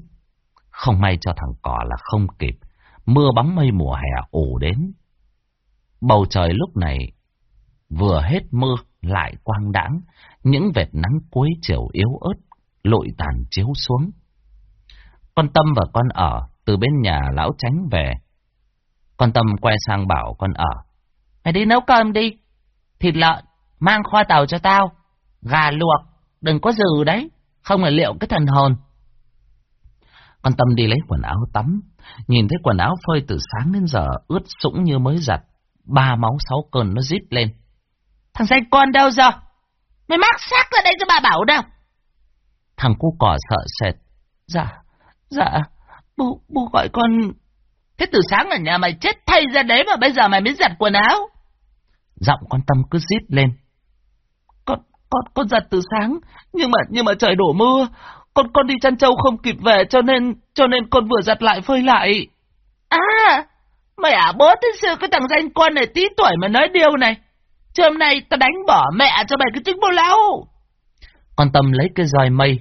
S1: Không may cho thằng cò là không kịp, mưa bóng mây mùa hè ủ đến. Bầu trời lúc này vừa hết mưa lại quang đãng, những vệt nắng cuối chiều yếu ớt lội tàn chiếu xuống. Con Tâm và con ở từ bên nhà lão tránh về. Con Tâm quay sang bảo con ở.
S2: Mày đi nấu cơm đi. Thịt lợn, mang kho tàu cho tao. Gà luộc, đừng có dừ đấy. Không là liệu cái thần hồn.
S1: Con Tâm đi lấy quần áo tắm. Nhìn thấy quần áo phơi từ sáng đến giờ ướt sũng như mới giặt. Ba máu sáu cơn nó rít lên.
S2: Thằng danh con đâu rồi? Mày mắc xác ra đây cho bà bảo đâu?
S1: Thằng cu cỏ sợ sệt.
S2: Dạ, dạ, bố, bố gọi con... Thế từ sáng ở nhà mày chết thay ra đấy mà bây giờ mày mới giặt quần áo.
S1: Giọng con Tâm cứ rít lên.
S2: Con, con, con giặt từ sáng, nhưng mà, nhưng mà trời đổ mưa. Con, con đi chăn trâu không kịp về cho nên, cho nên con vừa giặt lại phơi lại. À, mày à bố thế xưa cái thằng danh con này tí tuổi mà nói điều này. Chứ hôm nay tao đánh bỏ mẹ cho mày cái trứng bô lão.
S1: Con Tâm lấy cái roi mây,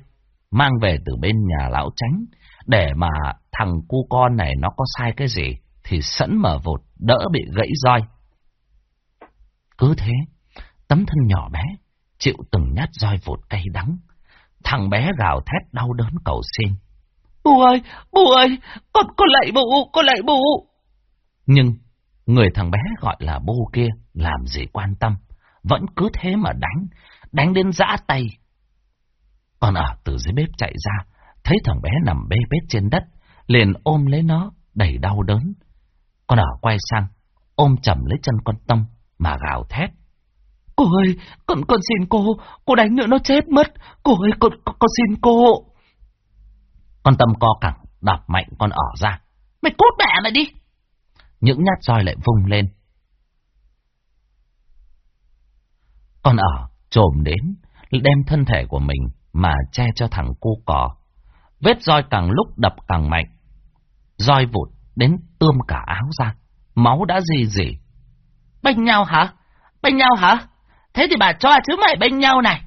S1: mang về từ bên nhà lão tránh, để mà thằng cu con này nó có sai cái gì, thì sẵn mở vột, đỡ bị gãy roi. Cứ thế, tấm thân nhỏ bé, chịu từng nhát roi vột cay đắng. Thằng bé gào thét đau đớn cầu xin.
S2: Bù ơi, bù ơi, con, con lại bù, con lại bù.
S1: Nhưng, người thằng bé gọi là bố kia, làm gì quan tâm, vẫn cứ thế mà đánh, đánh đến giã tay con ở từ dưới bếp chạy ra, thấy thằng bé nằm bê bết trên đất, liền ôm lấy nó, đầy đau đớn. Con ở quay sang, ôm chầm lấy chân con Tâm, mà gào thét.
S2: Cô ơi, con, con xin cô, cô đánh nữa nó chết mất. Cô ơi, con, con, con xin cô.
S1: Con Tâm co cẳng, đạp mạnh con ở ra.
S2: Mày cút mẹ mày đi.
S1: Những nhát roi lại vung lên. Con ở, trồm đến, đem thân thể của mình mà che cho thằng cu cò. Vết roi càng lúc đập càng mạnh. Roi vụt đến tươm cả áo ra. Máu đã gì gì.
S2: Bênh nhau hả? Bênh nhau hả? Thế thì bà cho chứ mày bênh nhau này.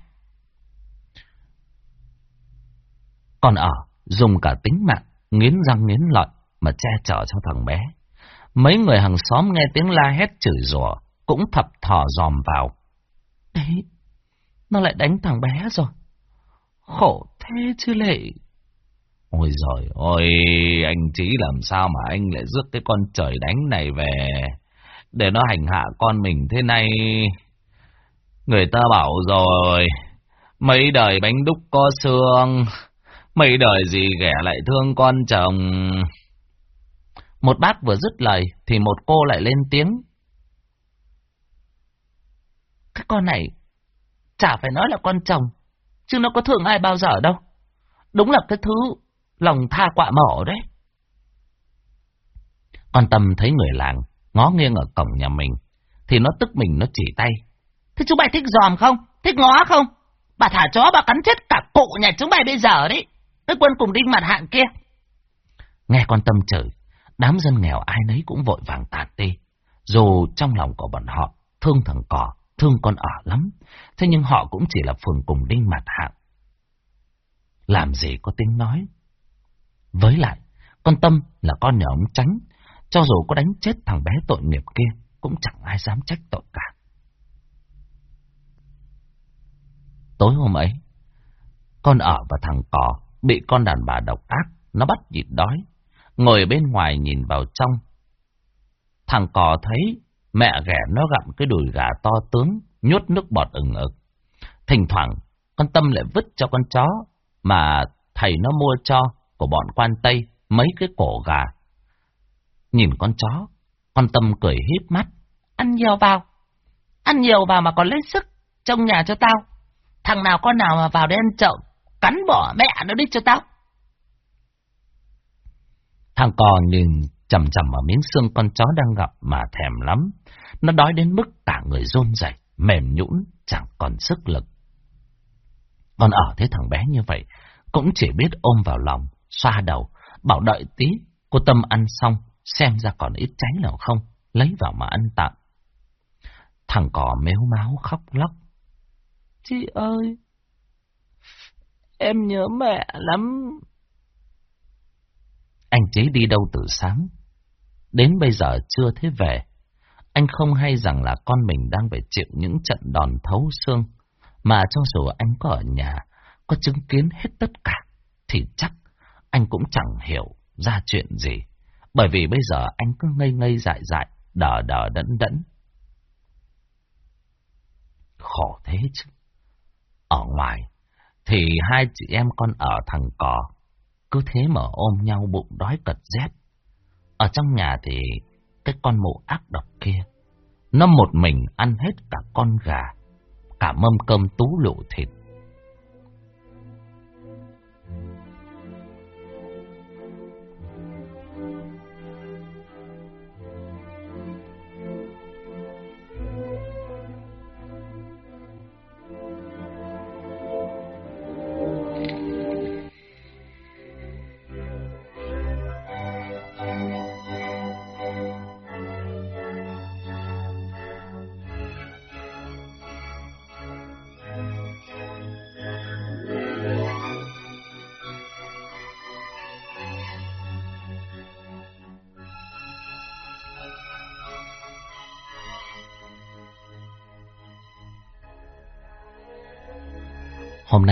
S1: Còn ở, dùng cả tính mạng, nghiến răng nghiến lợi mà che chở cho thằng bé. Mấy người hàng xóm nghe tiếng la hét chửi rủa cũng thập thò dòm vào.
S2: Đấy, nó lại đánh thằng bé rồi. Khổ thế chứ lệ.
S3: Ôi giời ơi, anh Trí làm sao mà anh lại rước cái con trời đánh này về để nó hành hạ con mình thế này. Người ta bảo rồi, mấy đời bánh đúc có xương, mấy đời gì ghẻ lại thương con chồng.
S1: Một bác vừa dứt lời thì một cô lại lên tiếng.
S2: Cái con này chả phải nói là con chồng, chứ nó có thương ai bao giờ đâu. Đúng là cái thứ lòng tha quạ mỏ đấy.
S1: Con Tâm thấy người làng ngó nghiêng ở cổng nhà mình, thì nó tức mình nó chỉ tay.
S2: Thế chúng mày thích giòm không? Thích ngó không? Bà thả chó bà cắn chết cả cụ nhà chúng mày bây giờ đấy. Cái quân cùng đinh mặt hạng kia.
S1: Nghe con Tâm chửi, đám dân nghèo ai nấy cũng vội vàng tạt đi. Dù trong lòng của bọn họ thương thằng cỏ, thương con ở lắm, thế nhưng họ cũng chỉ là phường cùng đinh mặt hạng. Làm gì có tiếng nói. Với lại, con Tâm là con nhà ông tránh, cho dù có đánh chết thằng bé tội nghiệp kia, cũng chẳng ai dám trách tội cả. Tối hôm ấy, con ở và thằng cỏ bị con đàn bà độc ác, nó bắt nhịn đói, ngồi bên ngoài nhìn vào trong. Thằng cò thấy mẹ ghẻ nó gặm cái đùi gà to tướng, nhốt nước bọt ừng ực. Thỉnh thoảng, con Tâm lại vứt cho con chó mà thầy nó mua cho của bọn quan Tây mấy cái cổ gà. Nhìn con chó, con Tâm cười híp mắt.
S2: Ăn nhiều vào, ăn nhiều vào mà còn lấy sức, trong nhà cho tao. Thằng nào con nào mà vào đây ăn trộm, cắn bỏ mẹ nó đi cho tao.
S1: Thằng cò nhìn chầm chầm ở miếng xương con chó đang gặp mà thèm lắm. Nó đói đến mức cả người rôn rẩy, mềm nhũn, chẳng còn sức lực. Còn ở thế thằng bé như vậy, cũng chỉ biết ôm vào lòng, xoa đầu, bảo đợi tí, cô Tâm ăn xong, xem ra còn ít cháy nào không, lấy vào mà ăn tạm. Thằng cò méo máu khóc lóc.
S2: Chị ơi, em nhớ mẹ lắm.
S1: Anh chế đi đâu từ sáng, đến bây giờ chưa thấy về. Anh không hay rằng là con mình đang phải chịu những trận đòn thấu xương, mà cho dù anh có ở nhà, có chứng kiến hết tất cả, thì chắc anh cũng chẳng hiểu ra chuyện gì. Bởi vì bây giờ anh cứ ngây ngây dại dại, đờ đờ đẫn đẫn. Khổ thế chứ. Ở ngoài, thì hai chị em con ở thằng cò, cứ thế mà ôm nhau bụng đói cật rét. Ở trong nhà thì cái con mụ ác độc kia, nó một mình ăn hết cả con gà, cả mâm cơm tú lụ thịt.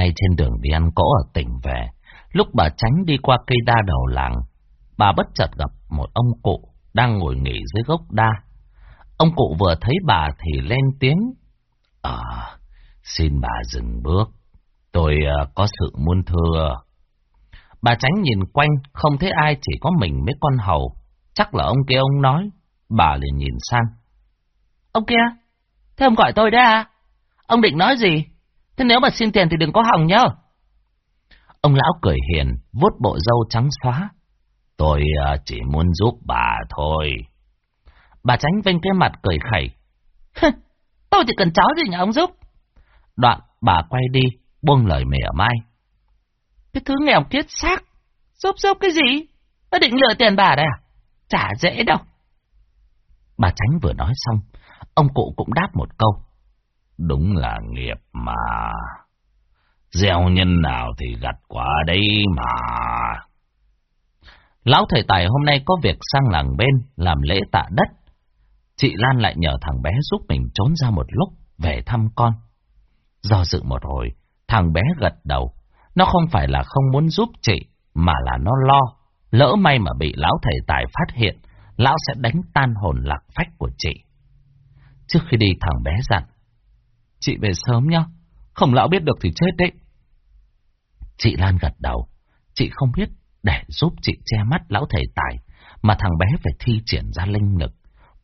S1: Nay trên đường đi ăn cỗ ở tỉnh về, lúc bà tránh đi qua cây đa đầu làng, bà bất chợt gặp một ông cụ đang ngồi nghỉ dưới gốc đa. Ông cụ vừa thấy bà thì lên tiếng. À, xin bà dừng bước, tôi uh, có sự muốn thưa. Bà tránh nhìn quanh, không thấy ai chỉ có mình mấy con hầu. Chắc là ông kia ông nói, bà liền nhìn sang.
S2: Ông kia, thế ông gọi tôi đấy à? Ông định nói gì? Thế nếu mà xin tiền thì đừng có hỏng nhá.
S1: Ông lão cười hiền, vuốt bộ râu trắng xóa. Tôi à, chỉ muốn giúp bà thôi. Bà tránh vênh cái mặt cười khẩy.
S2: tôi chỉ cần cháu gì nhà ông giúp.
S1: Đoạn bà quay đi, buông lời mỉa mai.
S2: Cái thứ nghèo kiết xác, giúp giúp cái gì? Nó định lừa tiền bà đây à? Chả dễ đâu.
S1: Bà tránh vừa nói xong, ông cụ cũng đáp một câu. Đúng là nghiệp mà. Gieo nhân nào thì gặt quả đấy mà. Lão thầy tài hôm nay có việc sang làng bên làm lễ tạ đất. Chị Lan lại nhờ thằng bé giúp mình trốn ra một lúc về thăm con. Do dự một hồi, thằng bé gật đầu. Nó không phải là không muốn giúp chị, mà là nó lo. Lỡ may mà bị lão thầy tài phát hiện, lão sẽ đánh tan hồn lạc phách của chị. Trước khi đi thằng bé dặn, Chị về sớm nhá, không lão biết được thì chết đấy. Chị Lan gật đầu, chị không biết để giúp chị che mắt lão thầy tài, mà thằng bé phải thi triển ra linh lực.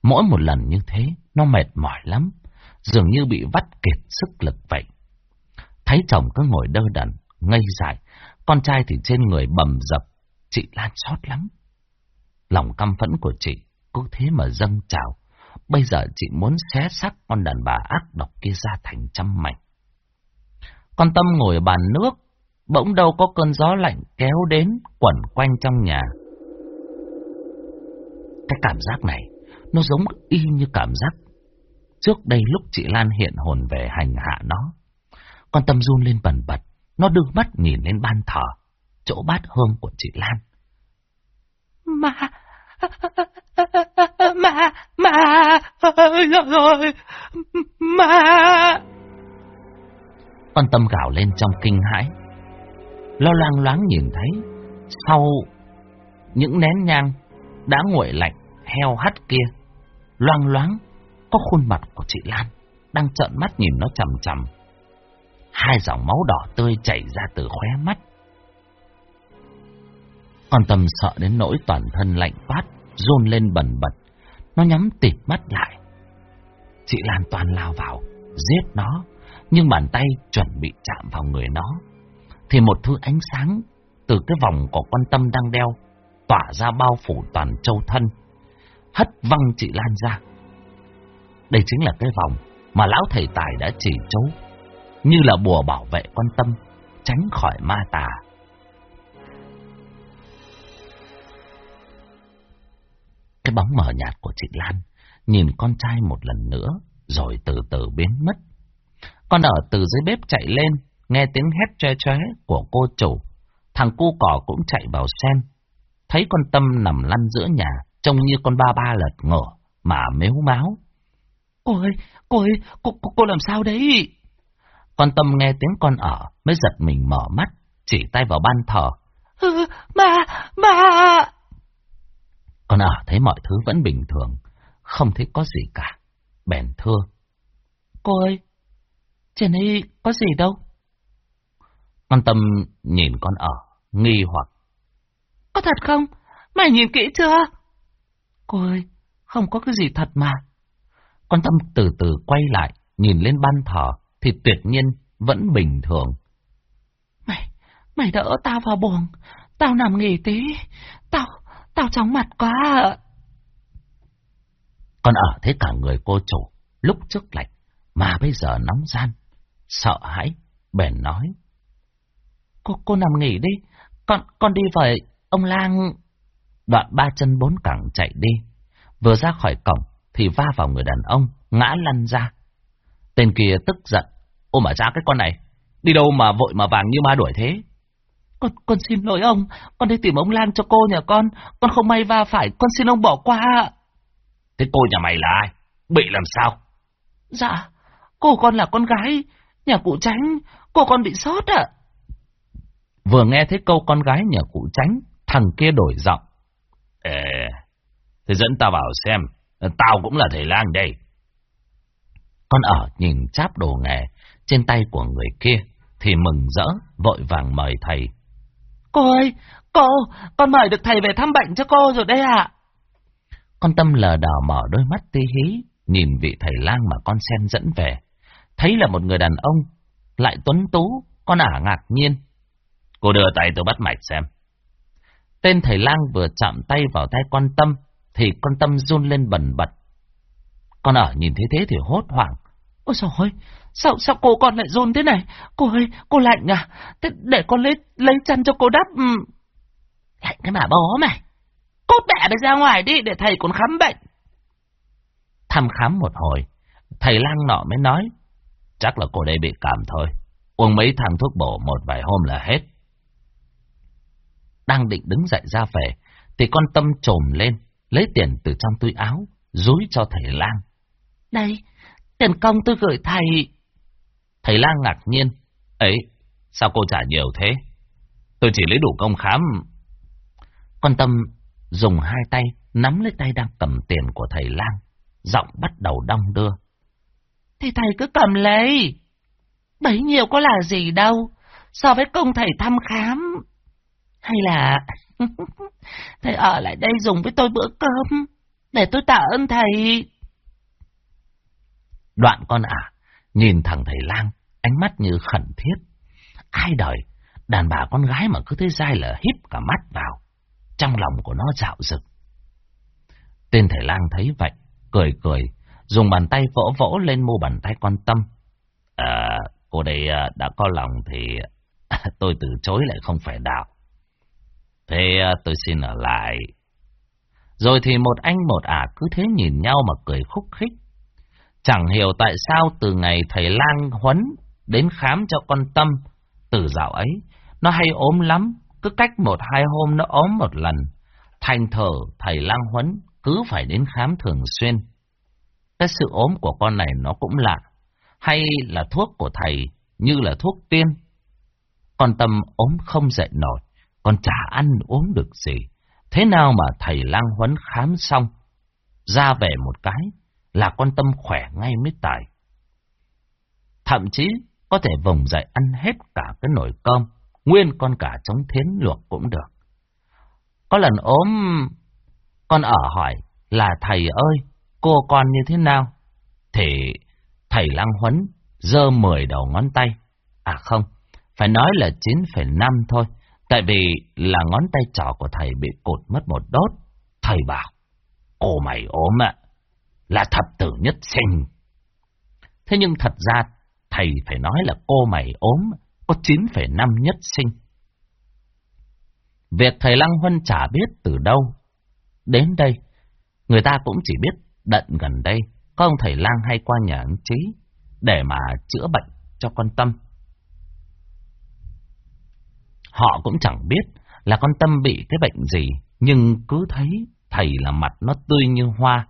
S1: Mỗi một lần như thế, nó mệt mỏi lắm, dường như bị vắt kiệt sức lực vậy. Thấy chồng cứ ngồi đơ đần, ngây dại, con trai thì trên người bầm dập, chị Lan xót lắm. Lòng căm phẫn của chị cứ thế mà dâng trào, Bây giờ chị muốn xé xác con đàn bà ác độc kia ra thành trăm mảnh. Con Tâm ngồi ở bàn nước, bỗng đâu có cơn gió lạnh kéo đến quẩn quanh trong nhà. Cái cảm giác này, nó giống y như cảm giác trước đây lúc chị Lan hiện hồn về hành hạ nó. Con Tâm run lên bần bật, nó đưa mắt nhìn lên ban thờ, chỗ bát hương của chị Lan.
S2: Mà, ma ma ơi rồi, ma.
S1: Con tâm gào lên trong kinh hãi. Lo loang loáng nhìn thấy, sau những nén nhang đã nguội lạnh, heo hắt kia, loang loáng có khuôn mặt của chị Lan, đang trợn mắt nhìn nó chầm chầm. Hai dòng máu đỏ tươi chảy ra từ khóe mắt. Con tâm sợ đến nỗi toàn thân lạnh phát, run lên bần bật. Nó nhắm tịt mắt lại. Chị Lan toàn lao vào, giết nó. Nhưng bàn tay chuẩn bị chạm vào người nó. Thì một thứ ánh sáng từ cái vòng của con tâm đang đeo tỏa ra bao phủ toàn châu thân. Hất văng chị Lan ra. Đây chính là cái vòng mà lão thầy tài đã chỉ chấu. Như là bùa bảo vệ con tâm, tránh khỏi ma tà. Cái bóng mờ nhạt của chị Lan nhìn con trai một lần nữa, rồi từ từ biến mất. Con ở từ dưới bếp chạy lên, nghe tiếng hét tre tre của cô chủ. Thằng cu cỏ cũng chạy vào xem. Thấy con Tâm nằm lăn giữa nhà, trông như con ba ba lật ngửa, mà mếu máu.
S2: Cô ơi, cô ơi, cô, cô, cô làm sao đấy?
S1: Con Tâm nghe tiếng con ở, mới giật mình mở mắt, chỉ tay vào ban thờ.
S2: Ừ, mà, mà...
S1: Con ở thấy mọi thứ vẫn bình thường, không thấy có gì cả. Bèn thưa.
S2: Cô ơi, trên đây có gì đâu?
S1: Con Tâm nhìn con ở, nghi hoặc.
S2: Có thật không? Mày nhìn kỹ chưa? Cô ơi, không có cái gì thật mà.
S1: Con Tâm từ từ quay lại, nhìn lên ban thờ, thì tuyệt nhiên vẫn bình thường.
S2: Mày, mày đỡ tao vào buồng, tao nằm nghỉ tí, tao, tao chóng mặt quá
S1: Con ở thấy cả người cô chủ, lúc trước lạnh, mà bây giờ nóng gian, sợ hãi, bèn nói.
S2: Cô, cô nằm nghỉ đi, con, con đi vậy, ông lang...
S1: Đoạn ba chân bốn cẳng chạy đi, vừa ra khỏi cổng thì va vào người đàn ông, ngã lăn ra. Tên kia tức giận, ôm mà ra cái con này, đi đâu mà vội mà vàng như ma đuổi thế?
S2: Con, con xin lỗi ông, con đi tìm ông Lan cho cô nhà con, con không may va phải, con xin ông bỏ qua.
S3: Thế cô nhà mày là ai? Bị làm sao?
S2: Dạ, cô con là con gái, nhà cụ tránh, cô con bị sốt ạ.
S1: Vừa nghe thấy câu con gái nhà cụ tránh, thằng kia đổi giọng.
S3: Ê, thế dẫn tao vào xem, tao cũng là thầy lang đây.
S1: Con ở nhìn cháp đồ nghề trên tay của người kia, thì mừng rỡ, vội vàng mời thầy.
S2: Cô ơi, cô, con mời được thầy về thăm bệnh cho cô rồi đây ạ.
S1: Con tâm lờ đảo mở đôi mắt tí hí, nhìn vị thầy lang mà con sen dẫn về. Thấy là một người đàn ông, lại tuấn tú, con ả ngạc nhiên.
S3: Cô đưa tay tôi bắt mạch xem.
S1: Tên thầy lang vừa chạm tay vào tay con tâm, thì con tâm run lên bần bật. Con ở nhìn thấy thế thì hốt hoảng.
S2: Ôi trời ơi, sao, sao cô con lại run thế này? Cô ơi, cô lạnh à? Thế để con lấy lấy chăn cho cô đắp. Lạnh cái mà bố mày. Cốt mẹ đi ra ngoài đi để thầy còn khám bệnh.
S1: Thăm khám một hồi, thầy lang nọ mới nói. Chắc là cô đây bị cảm thôi. Uống mấy thang thuốc bổ một vài hôm là hết. Đang định đứng dậy ra về, thì con tâm trồm lên, lấy tiền từ trong túi áo, dúi cho thầy lang.
S2: Đây, tiền công tôi gửi thầy.
S1: Thầy lang ngạc nhiên. Ấy, sao cô trả nhiều thế? Tôi chỉ lấy đủ công khám. Con tâm dùng hai tay nắm lấy tay đang cầm tiền của thầy lang, giọng bắt đầu đong đưa.
S2: Thì thầy cứ cầm lấy. Bấy nhiêu có là gì đâu, so với công thầy thăm khám. Hay là thầy ở lại đây dùng với tôi bữa cơm, để tôi tạ ơn thầy.
S1: Đoạn con ả, nhìn thằng thầy lang, ánh mắt như khẩn thiết. Ai đời, đàn bà con gái mà cứ thế dai là híp cả mắt vào. Trong lòng của nó dạo rực. Tên thầy lang thấy vậy, cười cười, dùng bàn tay vỗ vỗ lên mu bàn tay con tâm. À, cô đây ờ, đã có lòng thì ờ, tôi từ chối lại không phải đạo. Thế tôi xin ở lại. Rồi thì một anh một ả cứ thế nhìn nhau mà cười khúc khích. Chẳng hiểu tại sao từ ngày thầy lang huấn đến khám cho con tâm, từ dạo ấy, nó hay ốm lắm, cứ cách một hai hôm nó ốm một lần. Thành thở thầy lang huấn cứ phải đến khám thường xuyên. Cái sự ốm của con này nó cũng lạ, hay là thuốc của thầy như là thuốc tiên. Con tâm ốm không dậy nổi, con chả ăn uống được gì. Thế nào mà thầy lang huấn khám xong, ra về một cái, là con tâm khỏe ngay mới tài. Thậm chí có thể vùng dậy ăn hết cả cái nồi cơm, nguyên con cả trống thiến luộc cũng được. Có lần ốm, con ở hỏi là thầy ơi, cô con như thế nào? Thì thầy Lăng Huấn Dơ 10 đầu ngón tay. À không, phải nói là 9,5 thôi. Tại vì là ngón tay trỏ của thầy bị cột mất một đốt. Thầy bảo, cô mày ốm ạ, là thập tử nhất sinh. Thế nhưng thật ra thầy phải nói là cô mày ốm, có 9,5 nhất sinh. Việc thầy Lăng Huân chả biết từ đâu. Đến đây, người ta cũng chỉ biết đận gần đây, có ông thầy Lang hay qua nhà anh Trí để mà chữa bệnh cho con Tâm. Họ cũng chẳng biết là con Tâm bị cái bệnh gì, nhưng cứ thấy thầy là mặt nó tươi như hoa,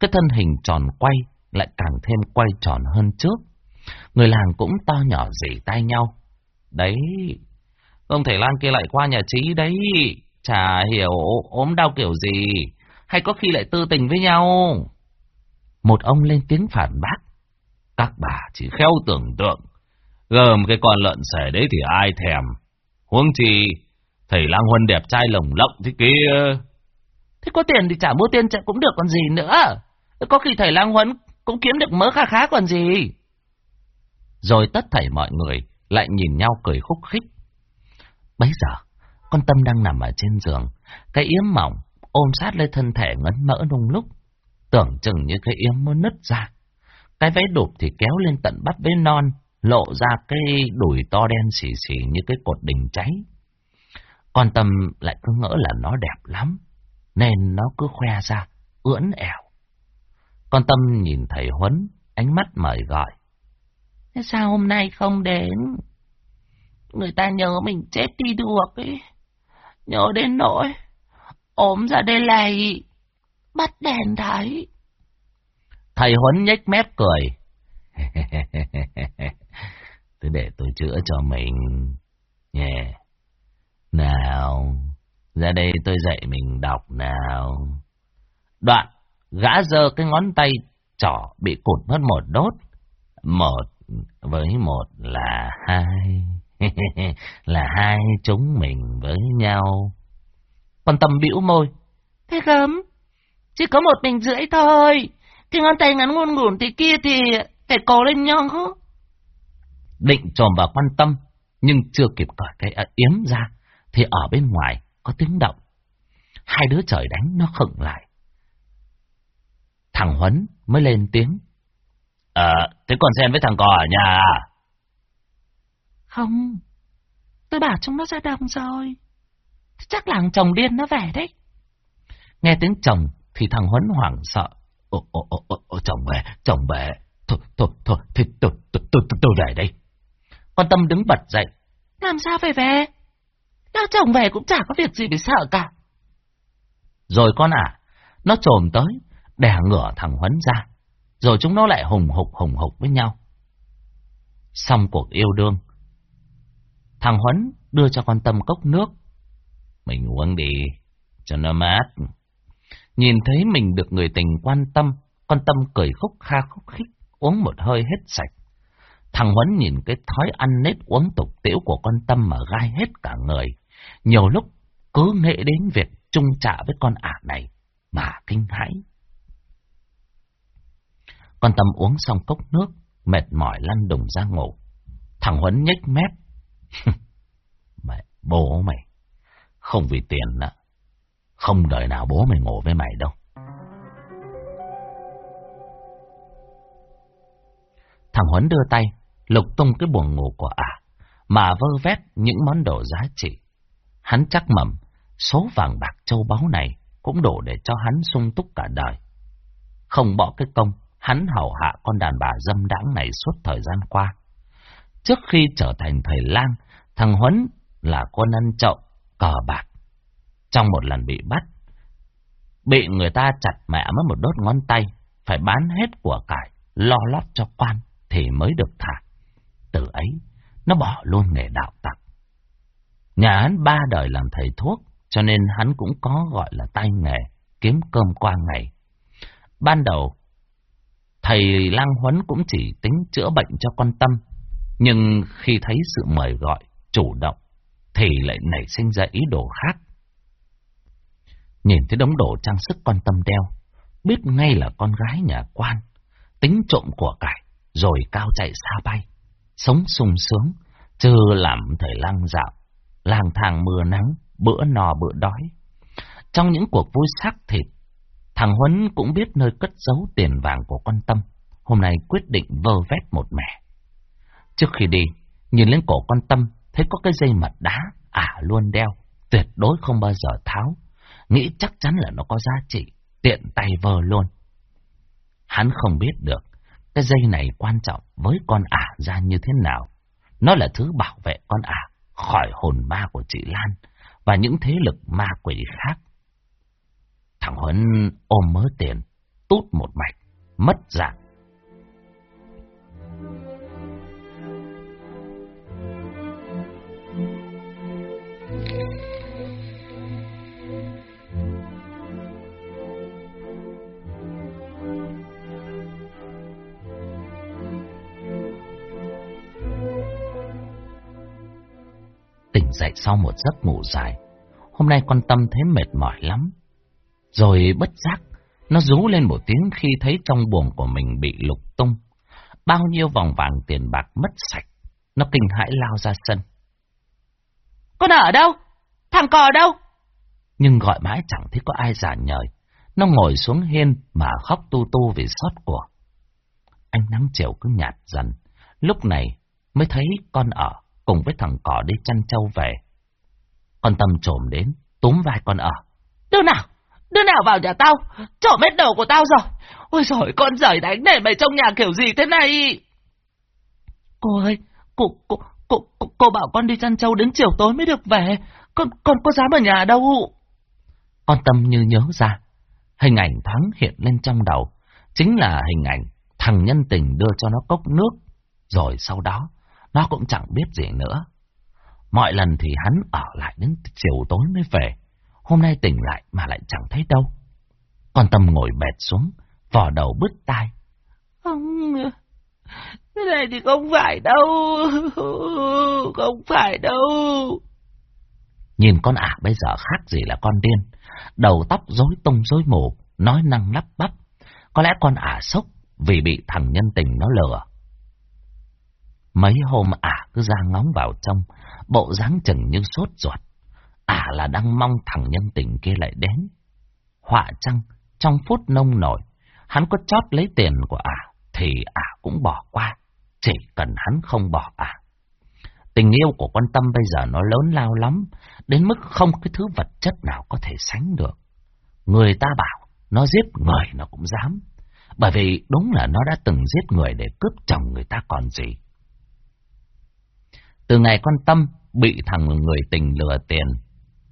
S1: cái thân hình tròn quay lại càng thêm quay tròn hơn trước. Người làng cũng to nhỏ dỉ tay nhau. Đấy, ông thầy lang kia lại qua nhà trí đấy, chả hiểu ốm đau kiểu gì, hay có khi lại tư tình với nhau. Một ông lên tiếng phản bác. Các bà chỉ khéo tưởng tượng, gồm cái con lợn xẻ đấy thì ai thèm. Huống chi, thầy Lang Huân đẹp trai lồng lộng thế kia.
S2: Thế có tiền thì trả mua tiền chạy cũng được còn gì nữa. Có khi thầy Lang huấn cũng kiếm được mớ khá khá còn gì.
S1: Rồi tất thảy mọi người lại nhìn nhau cười khúc khích. Bấy giờ, con Tâm đang nằm ở trên giường, cái yếm mỏng ôm sát lấy thân thể ngấn mỡ nung lúc, tưởng chừng như cái yếm muốn nứt ra. Cái váy đụp thì kéo lên tận bắt với non, lộ ra cái đùi to đen xì xì như cái cột đình cháy. Con Tâm lại cứ ngỡ là nó đẹp lắm, nên nó cứ khoe ra, ưỡn ẻo. Con Tâm nhìn thầy Huấn, ánh mắt mời gọi.
S2: Thế sao hôm nay không đến? Người ta nhớ mình chết đi được ấy. Nhớ đến nỗi ốm ra đây này, bắt đèn thấy.
S1: Thầy Huấn nhếch mép cười. Tôi để tôi chữa cho mình. Yeah. Nào, ra đây tôi dạy mình đọc nào. Đoạn, gã giơ cái ngón tay trỏ bị cụt mất một đốt. Một với một là hai. là hai chúng mình với nhau.
S2: Còn tầm bĩu môi. Thế gớm, chỉ có một mình rưỡi thôi. Cái ngón tay ngắn ngôn ngủn thì kia thì phải cố lên nhau.
S1: Định trồm vào quan tâm, nhưng chưa kịp cởi cái yếm ra, thì ở bên ngoài có tiếng động. Hai đứa trời đánh nó khựng lại. Thằng Huấn mới lên tiếng. Ờ, thế còn xem với thằng cò ở nhà à?
S2: Không, tôi bảo chúng nó ra đồng rồi. Chắc là chồng điên nó về đấy.
S1: Nghe tiếng chồng thì thằng Huấn hoảng sợ. Ồ, ồ, ồ, ồ, chồng về, chồng về. Thôi, thôi, thôi, thì tôi, tôi, tôi, tôi, tôi về đây. Con Tâm đứng bật dậy.
S2: Làm sao phải về? Đã chồng về cũng chả có việc gì phải sợ cả.
S1: Rồi con à, nó trồm tới, đè ngửa thằng Huấn ra. Rồi chúng nó lại hùng hục hùng hục với nhau. Xong cuộc yêu đương. Thằng Huấn đưa cho con Tâm cốc nước. Mình uống đi, cho nó mát. Nhìn thấy mình được người tình quan tâm, con Tâm cười khúc kha khúc khích, uống một hơi hết sạch. Thằng Huấn nhìn cái thói ăn nết uống tục tiểu của con Tâm mà gai hết cả người. Nhiều lúc cứ nghĩ đến việc chung trả với con ả này mà kinh hãi. Con Tâm uống xong cốc nước, mệt mỏi lăn đùng ra ngủ. Thằng Huấn nhếch mép. mẹ bố mày, không vì tiền nữa. Không đời nào bố mày ngủ với mày đâu. Thằng Huấn đưa tay, lục tung cái buồng ngủ của ả, mà vơ vét những món đồ giá trị. Hắn chắc mầm, số vàng bạc châu báu này cũng đủ để cho hắn sung túc cả đời. Không bỏ cái công, hắn hầu hạ con đàn bà dâm đãng này suốt thời gian qua. Trước khi trở thành thầy lang, thằng Huấn là con ăn trộm cờ bạc. Trong một lần bị bắt, bị người ta chặt mẹ mất một đốt ngón tay, phải bán hết của cải, lo lót cho quan thì mới được thả. Từ ấy, nó bỏ luôn nghề đạo tặc. Nhà hắn ba đời làm thầy thuốc, cho nên hắn cũng có gọi là tay nghề, kiếm cơm qua ngày. Ban đầu, thầy lang huấn cũng chỉ tính chữa bệnh cho con tâm, nhưng khi thấy sự mời gọi, chủ động, thì lại nảy sinh ra ý đồ khác. Nhìn thấy đống đồ trang sức con tâm đeo, biết ngay là con gái nhà quan, tính trộm của cải, rồi cao chạy xa bay, sống sung sướng, chứ làm thầy lang dạo, lang thang mưa nắng, bữa no bữa đói. Trong những cuộc vui sắc thịt, thằng Huấn cũng biết nơi cất giấu tiền vàng của con Tâm, hôm nay quyết định vơ vét một mẻ. Trước khi đi, nhìn lên cổ con Tâm, thấy có cái dây mật đá, ả à, luôn đeo, tuyệt đối không bao giờ tháo, nghĩ chắc chắn là nó có giá trị, tiện tay vơ luôn. Hắn không biết được, cái dây này quan trọng với con ả ra như thế nào. Nó là thứ bảo vệ con ả khỏi hồn ma của chị Lan và những thế lực ma quỷ khác. Thằng Huấn ôm mớ tiền, tút một mạch, mất dạng. Tỉnh dậy sau một giấc ngủ dài, hôm nay con Tâm thấy mệt mỏi lắm. Rồi bất giác, nó rú lên một tiếng khi thấy trong buồng của mình bị lục tung. Bao nhiêu vòng vàng tiền bạc mất sạch, nó kinh hãi lao ra sân.
S2: Con ở đâu? Thằng cò đâu?
S1: Nhưng gọi mãi chẳng thấy có ai giả nhời. Nó ngồi xuống hiên mà khóc tu tu vì xót của. Ánh nắng chiều cứ nhạt dần. Lúc này mới thấy con ở cùng với thằng cỏ đi chăn trâu về. Con Tâm trồm đến, túm vai con ở.
S2: Đứa nào? Đứa nào vào nhà tao? Trộm hết đầu của tao rồi. Ôi giời, con giời đánh để mày trong nhà kiểu gì thế này? Cô ơi, cô, cô, cô, cô, cô bảo con đi chăn trâu đến chiều tối mới được về. Con, con có dám ở nhà đâu?
S1: Con Tâm như nhớ ra. Hình ảnh thoáng hiện lên trong đầu. Chính là hình ảnh thằng nhân tình đưa cho nó cốc nước. Rồi sau đó, nó cũng chẳng biết gì nữa. Mọi lần thì hắn ở lại đến chiều tối mới về. Hôm nay tỉnh lại mà lại chẳng thấy đâu. Con Tâm ngồi bệt xuống, vò đầu bứt tai.
S2: Không, cái này thì không phải đâu, không phải đâu.
S1: Nhìn con ả bây giờ khác gì là con điên. Đầu tóc rối tung rối mù, nói năng lắp bắp. Có lẽ con ả sốc vì bị thằng nhân tình nó lừa. Mấy hôm ả cứ ra ngóng vào trong, bộ dáng chừng như sốt ruột. Ả là đang mong thằng nhân tình kia lại đến. Họa chăng, trong phút nông nổi, hắn có chót lấy tiền của ả, thì ả cũng bỏ qua, chỉ cần hắn không bỏ ả. Tình yêu của quan Tâm bây giờ nó lớn lao lắm, đến mức không cái thứ vật chất nào có thể sánh được. Người ta bảo, nó giết người nó cũng dám. Bởi vì đúng là nó đã từng giết người để cướp chồng người ta còn gì. Từ ngày con Tâm bị thằng người tình lừa tiền,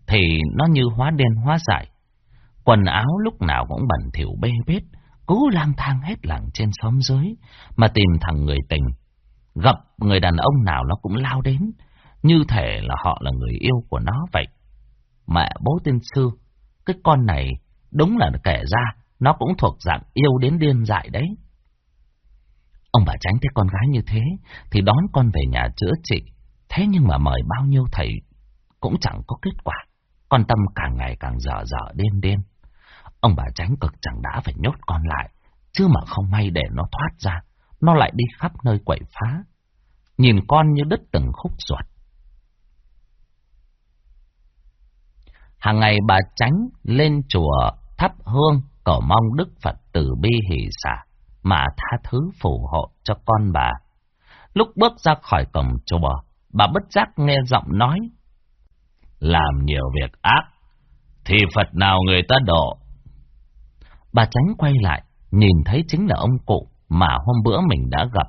S1: thì nó như hóa đen hóa dại. Quần áo lúc nào cũng bẩn thỉu bê bết, cứ lang thang hết làng trên xóm dưới, mà tìm thằng người tình. Gặp người đàn ông nào nó cũng lao đến, như thể là họ là người yêu của nó vậy. Mẹ bố tiên Sư, cái con này đúng là kể ra, nó cũng thuộc dạng yêu đến điên dại đấy. Ông bà tránh thấy con gái như thế, thì đón con về nhà chữa trị. Thế nhưng mà mời bao nhiêu thầy cũng chẳng có kết quả. Con Tâm càng ngày càng dở dở đêm đêm. Ông bà tránh cực chẳng đã phải nhốt con lại, chứ mà không may để nó thoát ra, nó lại đi khắp nơi quậy phá. Nhìn con như đứt từng khúc ruột. Hàng ngày bà tránh lên chùa thắp hương cầu mong Đức Phật từ bi hỷ xả mà tha thứ phù hộ cho con bà. Lúc bước ra khỏi cổng chùa, bà bất giác nghe giọng nói. Làm nhiều việc ác, thì Phật nào người ta độ. Bà tránh quay lại, nhìn thấy chính là ông cụ mà hôm bữa mình đã gặp.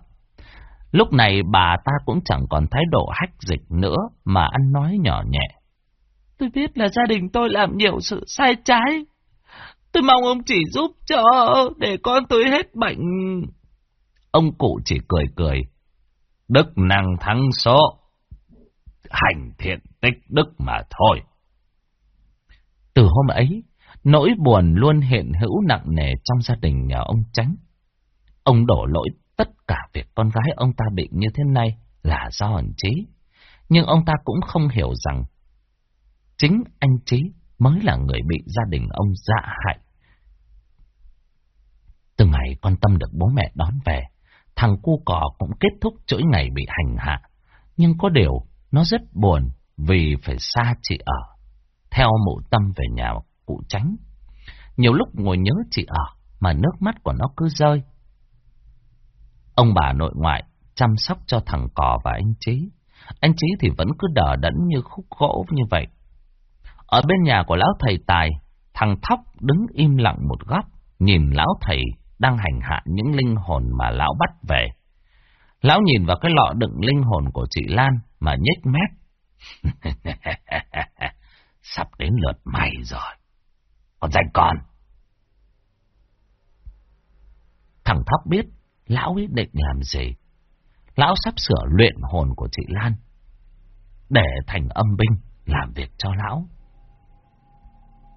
S1: Lúc này bà ta cũng chẳng còn thái độ hách dịch nữa mà ăn nói nhỏ nhẹ.
S2: Tôi biết là gia đình tôi làm nhiều sự sai trái. Tôi mong ông chỉ giúp cho để con tôi hết bệnh.
S1: Ông cụ chỉ cười cười. Đức năng thắng số hành thiện tích đức mà thôi. Từ hôm ấy, nỗi buồn luôn hiện hữu nặng nề trong gia đình nhà ông Tránh. Ông đổ lỗi tất cả việc con gái ông ta bị như thế này là do anh Trí. Nhưng ông ta cũng không hiểu rằng chính anh Trí mới là người bị gia đình ông dạ hại. Từ ngày con Tâm được bố mẹ đón về, thằng cu cỏ cũng kết thúc chuỗi ngày bị hành hạ. Nhưng có điều, nó rất buồn vì phải xa chị ở. Theo mộ tâm về nhà cụ tránh. Nhiều lúc ngồi nhớ chị ở, mà nước mắt của nó cứ rơi. Ông bà nội ngoại chăm sóc cho thằng cò và anh Trí. Anh Trí thì vẫn cứ đờ đẫn như khúc gỗ như vậy. Ở bên nhà của lão thầy Tài, thằng Thóc đứng im lặng một góc, nhìn lão thầy đang hành hạ những linh hồn mà lão bắt về. Lão nhìn vào cái lọ đựng linh hồn của chị Lan mà nhếch mép. Sắp đến lượt mày rồi. Còn danh con. Thằng Thóc biết lão ý định làm gì. Lão sắp sửa luyện hồn của chị Lan. Để thành âm binh làm việc cho lão.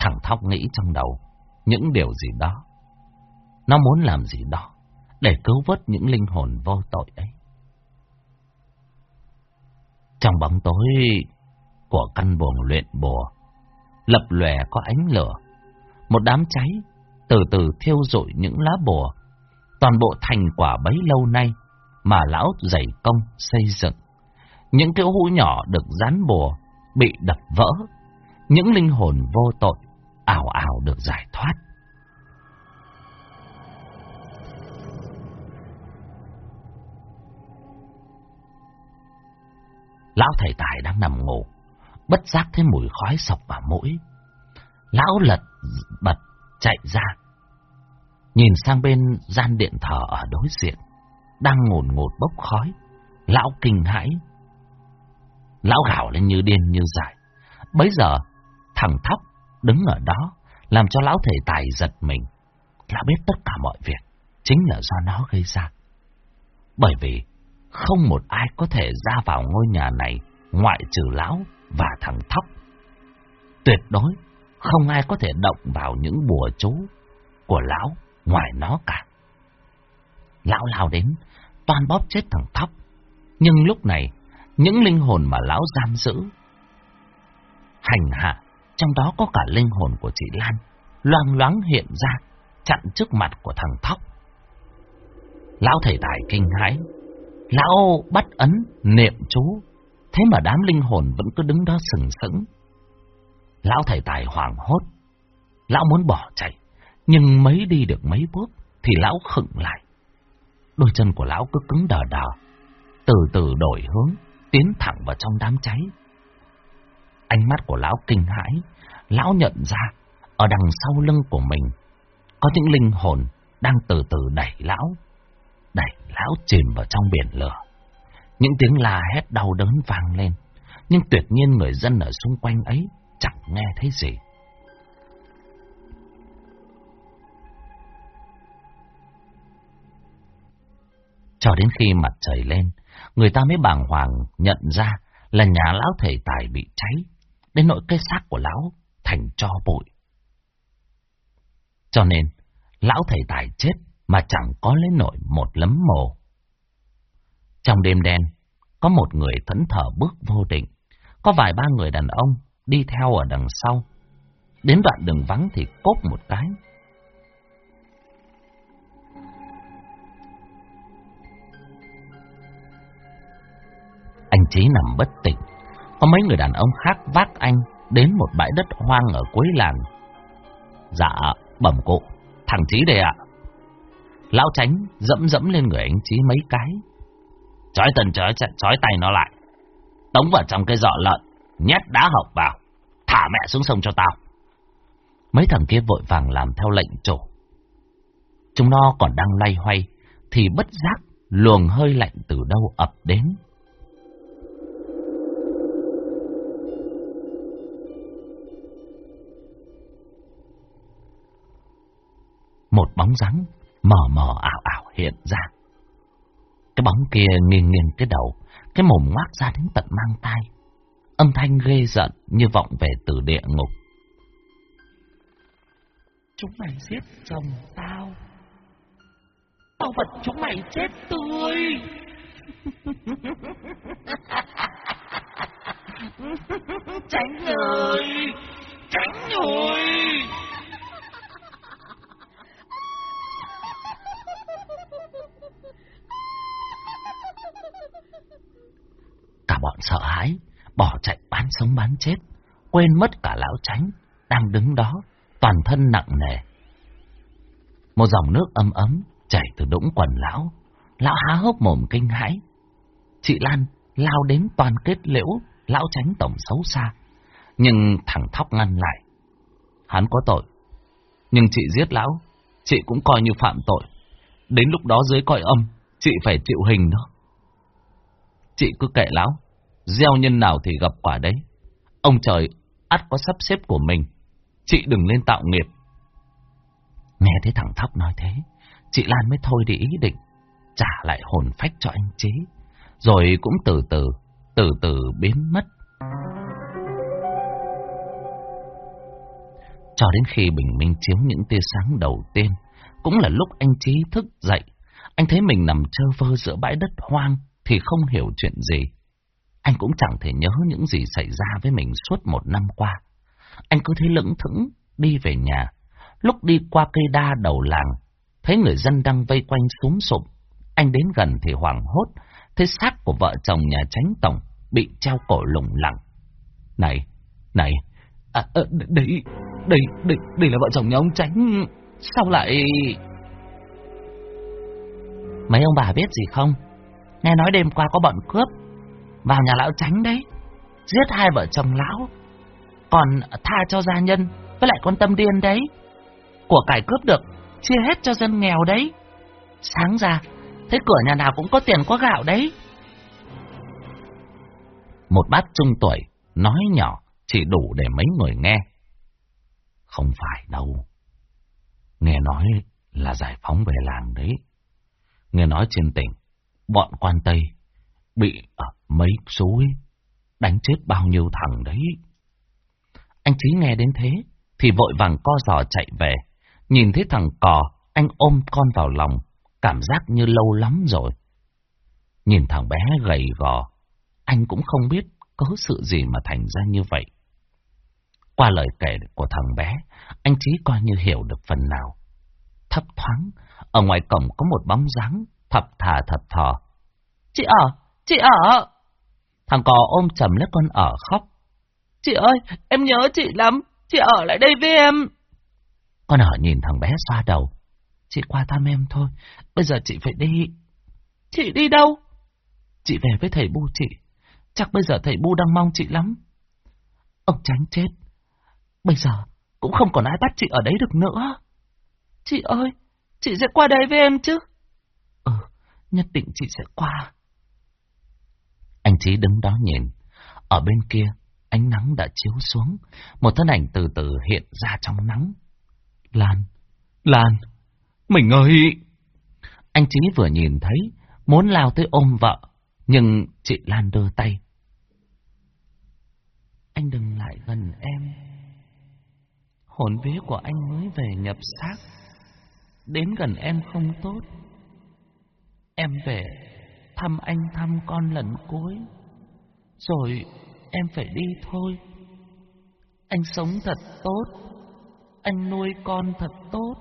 S1: Thằng Thóc nghĩ trong đầu những điều gì đó. Nó muốn làm gì đó để cứu vớt những linh hồn vô tội ấy. Trong bóng tối của căn buồng luyện bùa, lập lòe có ánh lửa. Một đám cháy từ từ thiêu rụi những lá bùa. Toàn bộ thành quả bấy lâu nay mà lão dày công xây dựng. Những cái hũ nhỏ được dán bùa bị đập vỡ. Những linh hồn vô tội ảo ảo được giải thoát. Lão thầy tài đang nằm ngủ, bất giác thấy mùi khói sộc vào mũi. Lão lật bật chạy ra, nhìn sang bên gian điện thờ ở đối diện, đang ngồn ngột bốc khói. Lão kinh hãi. Lão gào lên như điên như dại. Bấy giờ, thằng Thóc đứng ở đó, làm cho lão thầy tài giật mình. Lão biết tất cả mọi việc, chính là do nó gây ra. Bởi vì không một ai có thể ra vào ngôi nhà này ngoại trừ lão và thằng Thóc. Tuyệt đối không ai có thể động vào những bùa chú của lão ngoài nó cả. Lão lao đến, toàn bóp chết thằng Thóc. Nhưng lúc này, những linh hồn mà lão giam giữ, hành hạ, trong đó có cả linh hồn của chị Lan, loang loáng hiện ra, chặn trước mặt của thằng Thóc. Lão thầy tài kinh hãi, Lão bắt ấn, niệm chú, thế mà đám linh hồn vẫn cứ đứng đó sừng sững. Lão thầy tài hoảng hốt, lão muốn bỏ chạy, nhưng mấy đi được mấy bước thì lão khựng lại. Đôi chân của lão cứ cứng đờ đờ, từ từ đổi hướng, tiến thẳng vào trong đám cháy. Ánh mắt của lão kinh hãi, lão nhận ra ở đằng sau lưng của mình có những linh hồn đang từ từ đẩy lão lão chìm vào trong biển lửa. Những tiếng la hét đau đớn vang lên, nhưng tuyệt nhiên người dân ở xung quanh ấy chẳng nghe thấy gì. Cho đến khi mặt trời lên, người ta mới bàng hoàng nhận ra là nhà lão thầy tài bị cháy, đến nỗi cái xác của lão thành cho bụi. Cho nên, lão thầy tài chết mà chẳng có lấy nổi một lấm mồ. Trong đêm đen, có một người thẫn thờ bước vô định, có vài ba người đàn ông đi theo ở đằng sau. Đến đoạn đường vắng thì cốp một cái. Anh Chí nằm bất tỉnh, có mấy người đàn ông khác vác anh đến một bãi đất hoang ở cuối làng. Dạ, bẩm cụ, thằng Chí đây ạ. Lão tránh dẫm dẫm lên người anh Chí mấy cái. Chói tần chói, chói tay nó lại. Tống vào trong cái giọ lợn, nhét đá hộc vào. Thả mẹ xuống sông cho tao. Mấy thằng kia vội vàng làm theo lệnh chủ. Chúng nó còn đang lay hoay, thì bất giác luồng hơi lạnh từ đâu ập đến. Một bóng dáng mờ mờ ảo ảo hiện ra. Cái bóng kia nghiêng nghiêng cái đầu, cái mồm ngoác ra đến tận mang tai. Âm thanh ghê giận như vọng về từ địa ngục.
S2: Chúng mày giết chồng tao. Tao vật chúng mày chết tươi. tránh người tránh người bọn sợ hãi bỏ chạy bán
S1: sống bán chết, quên mất cả lão tránh, đang đứng đó, toàn thân nặng nề. Một dòng nước ấm ấm chảy từ đũng quần lão, lão há hốc mồm kinh hãi. Chị Lan lao đến toàn kết liễu, lão tránh tổng xấu xa, nhưng thằng Thóc ngăn lại. Hắn có tội, nhưng chị giết lão, chị cũng coi như phạm tội. Đến lúc đó dưới coi âm, chị phải chịu hình đó. Chị cứ kệ lão, gieo nhân nào thì gặp quả đấy. Ông trời ắt có sắp xếp của mình, chị đừng nên tạo nghiệp. Nghe thấy thằng Thóc nói thế, chị Lan mới thôi đi ý định, trả lại hồn phách cho anh Chế, rồi cũng từ từ, từ từ biến mất. Cho đến khi bình minh chiếu những tia sáng đầu tiên, cũng là lúc anh Chí thức dậy. Anh thấy mình nằm trơ vơ giữa bãi đất hoang thì không hiểu chuyện gì. Anh cũng chẳng thể nhớ những gì xảy ra với mình suốt một năm qua. Anh cứ thế lững thững đi về nhà. Lúc đi qua cây đa đầu làng, thấy người dân đang vây quanh súng sụp. Anh đến gần thì hoảng hốt, thấy xác của vợ chồng nhà tránh tổng bị treo cổ lủng lẳng. Này, này, à, ờ, à, đây, đây, đây, đây là vợ chồng nhà ông tránh, sao lại... Mấy ông bà biết gì không? Nghe nói đêm qua có bọn cướp vào nhà lão tránh đấy, giết hai vợ chồng lão, còn tha cho gia nhân với lại con tâm điên đấy. Của cải cướp được, chia hết cho dân nghèo đấy. Sáng ra, thấy cửa nhà nào cũng có tiền có gạo đấy. Một bác trung tuổi, nói nhỏ, chỉ đủ để mấy người nghe. Không phải đâu. Nghe nói là giải phóng về làng đấy. Nghe nói trên tỉnh, bọn quan Tây bị ở mấy suối đánh chết bao nhiêu thằng đấy. Anh Trí nghe đến thế, thì vội vàng co giò chạy về. Nhìn thấy thằng cò, anh ôm con vào lòng, cảm giác như lâu lắm rồi. Nhìn thằng bé gầy gò, anh cũng không biết có sự gì mà thành ra như vậy. Qua lời kể của thằng bé, anh Trí coi như hiểu được phần nào. Thấp thoáng, ở ngoài cổng có một bóng dáng, thập thà thập thò. Chị ở, chị ở. Thằng cò ôm chầm lấy con ở khóc. Chị ơi, em nhớ chị lắm, chị ở lại đây với em. Con ở nhìn thằng bé xoa đầu. Chị qua thăm em thôi, bây giờ chị phải đi. Chị đi đâu? Chị về với thầy Bu chị. Chắc bây giờ thầy Bu đang mong chị lắm. Ông tránh chết. Bây giờ cũng không còn ai bắt chị ở đấy được nữa. Chị ơi, chị sẽ qua đây với em chứ? Ừ, nhất định chị sẽ qua. Anh Chí đứng đó nhìn. Ở bên kia, ánh nắng đã chiếu xuống. Một thân ảnh từ từ hiện ra trong nắng. Lan, Lan, mình ơi! Anh Chí vừa nhìn thấy, muốn lao tới ôm vợ, nhưng chị Lan đưa tay. Anh đừng lại gần em. Hồn vía của anh mới về nhập xác. Đến gần em không tốt. Em về thăm anh thăm con lần cuối. Rồi em phải đi thôi. Anh sống thật tốt. Anh nuôi con thật tốt.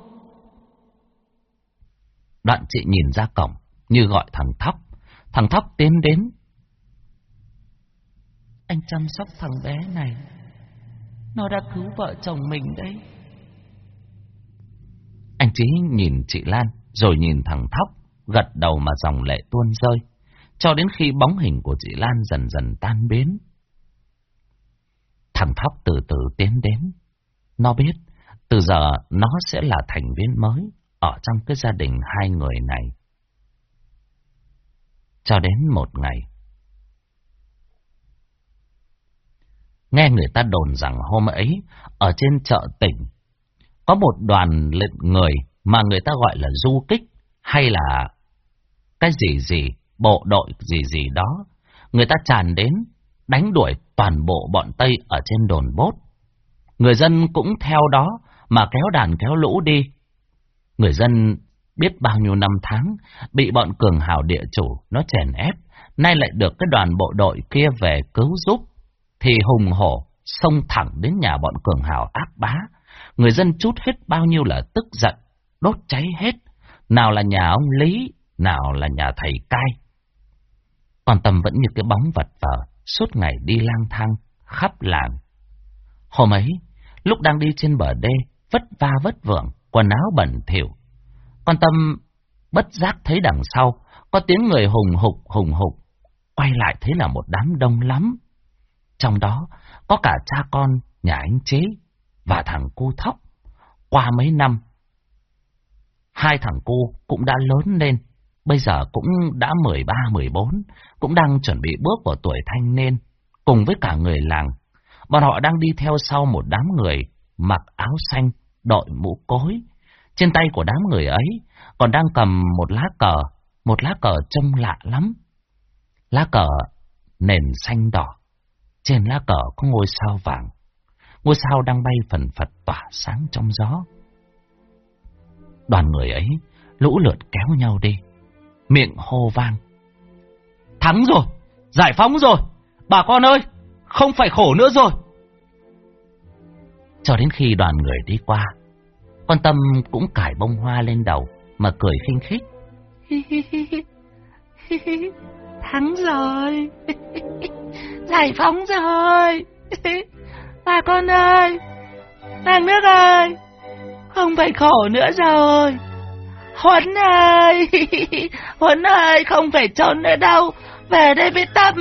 S1: Đoạn chị nhìn ra cổng, như gọi thằng Thóc. Thằng Thóc tiến đến. Anh chăm sóc thằng bé này. Nó đã cứu vợ chồng mình đấy. Anh Chí nhìn chị Lan, rồi nhìn thằng Thóc, gật đầu mà dòng lệ tuôn rơi, cho đến khi bóng hình của chị Lan dần dần tan biến. Thằng Thóc từ từ tiến đến. Nó biết, từ giờ nó sẽ là thành viên mới ở trong cái gia đình hai người này. Cho đến một ngày, Nghe người ta đồn rằng hôm ấy, ở trên chợ tỉnh, có một đoàn lệnh người mà người ta gọi là du kích, hay là cái gì gì, bộ đội gì gì đó. Người ta tràn đến, đánh đuổi toàn bộ bọn Tây ở trên đồn bốt. Người dân cũng theo đó mà kéo đàn kéo lũ đi. Người dân biết bao nhiêu năm tháng bị bọn cường hào địa chủ nó chèn ép, nay lại được cái đoàn bộ đội kia về cứu giúp thì hùng hổ xông thẳng đến nhà bọn cường hào ác bá. Người dân chút hết bao nhiêu là tức giận, đốt cháy hết. Nào là nhà ông Lý, nào là nhà thầy cai. Còn Tâm vẫn như cái bóng vật vờ, suốt ngày đi lang thang, khắp làng. Hôm ấy, lúc đang đi trên bờ đê, vất va vất vưởng, quần áo bẩn thỉu. Con Tâm bất giác thấy đằng sau, có tiếng người hùng hục hùng hục, quay lại thấy là một đám đông lắm. Trong đó có cả cha con nhà anh chế và thằng cu thóc. Qua mấy năm, hai thằng cu cũng đã lớn lên, bây giờ cũng đã 13-14, cũng đang chuẩn bị bước vào tuổi thanh niên, cùng với cả người làng. Bọn họ đang đi theo sau một đám người mặc áo xanh, đội mũ cối. Trên tay của đám người ấy còn đang cầm một lá cờ, một lá cờ trông lạ lắm. Lá cờ nền xanh đỏ, trên lá cờ có ngôi sao vàng. Ngôi sao đang bay phần phật tỏa sáng trong gió. Đoàn người ấy lũ lượt kéo nhau đi, miệng hô vang.
S2: Thắng rồi, giải phóng rồi, bà con ơi, không phải khổ nữa rồi.
S1: Cho đến khi đoàn người đi qua, con Tâm cũng cải bông hoa lên đầu mà cười khinh khích.
S2: Thắng rồi, giải phóng rồi. Bà con ơi, nàng nước ơi, không phải khổ nữa rồi. Huấn ơi, Huấn ơi, không phải trốn nữa đâu, về đây với Tâm.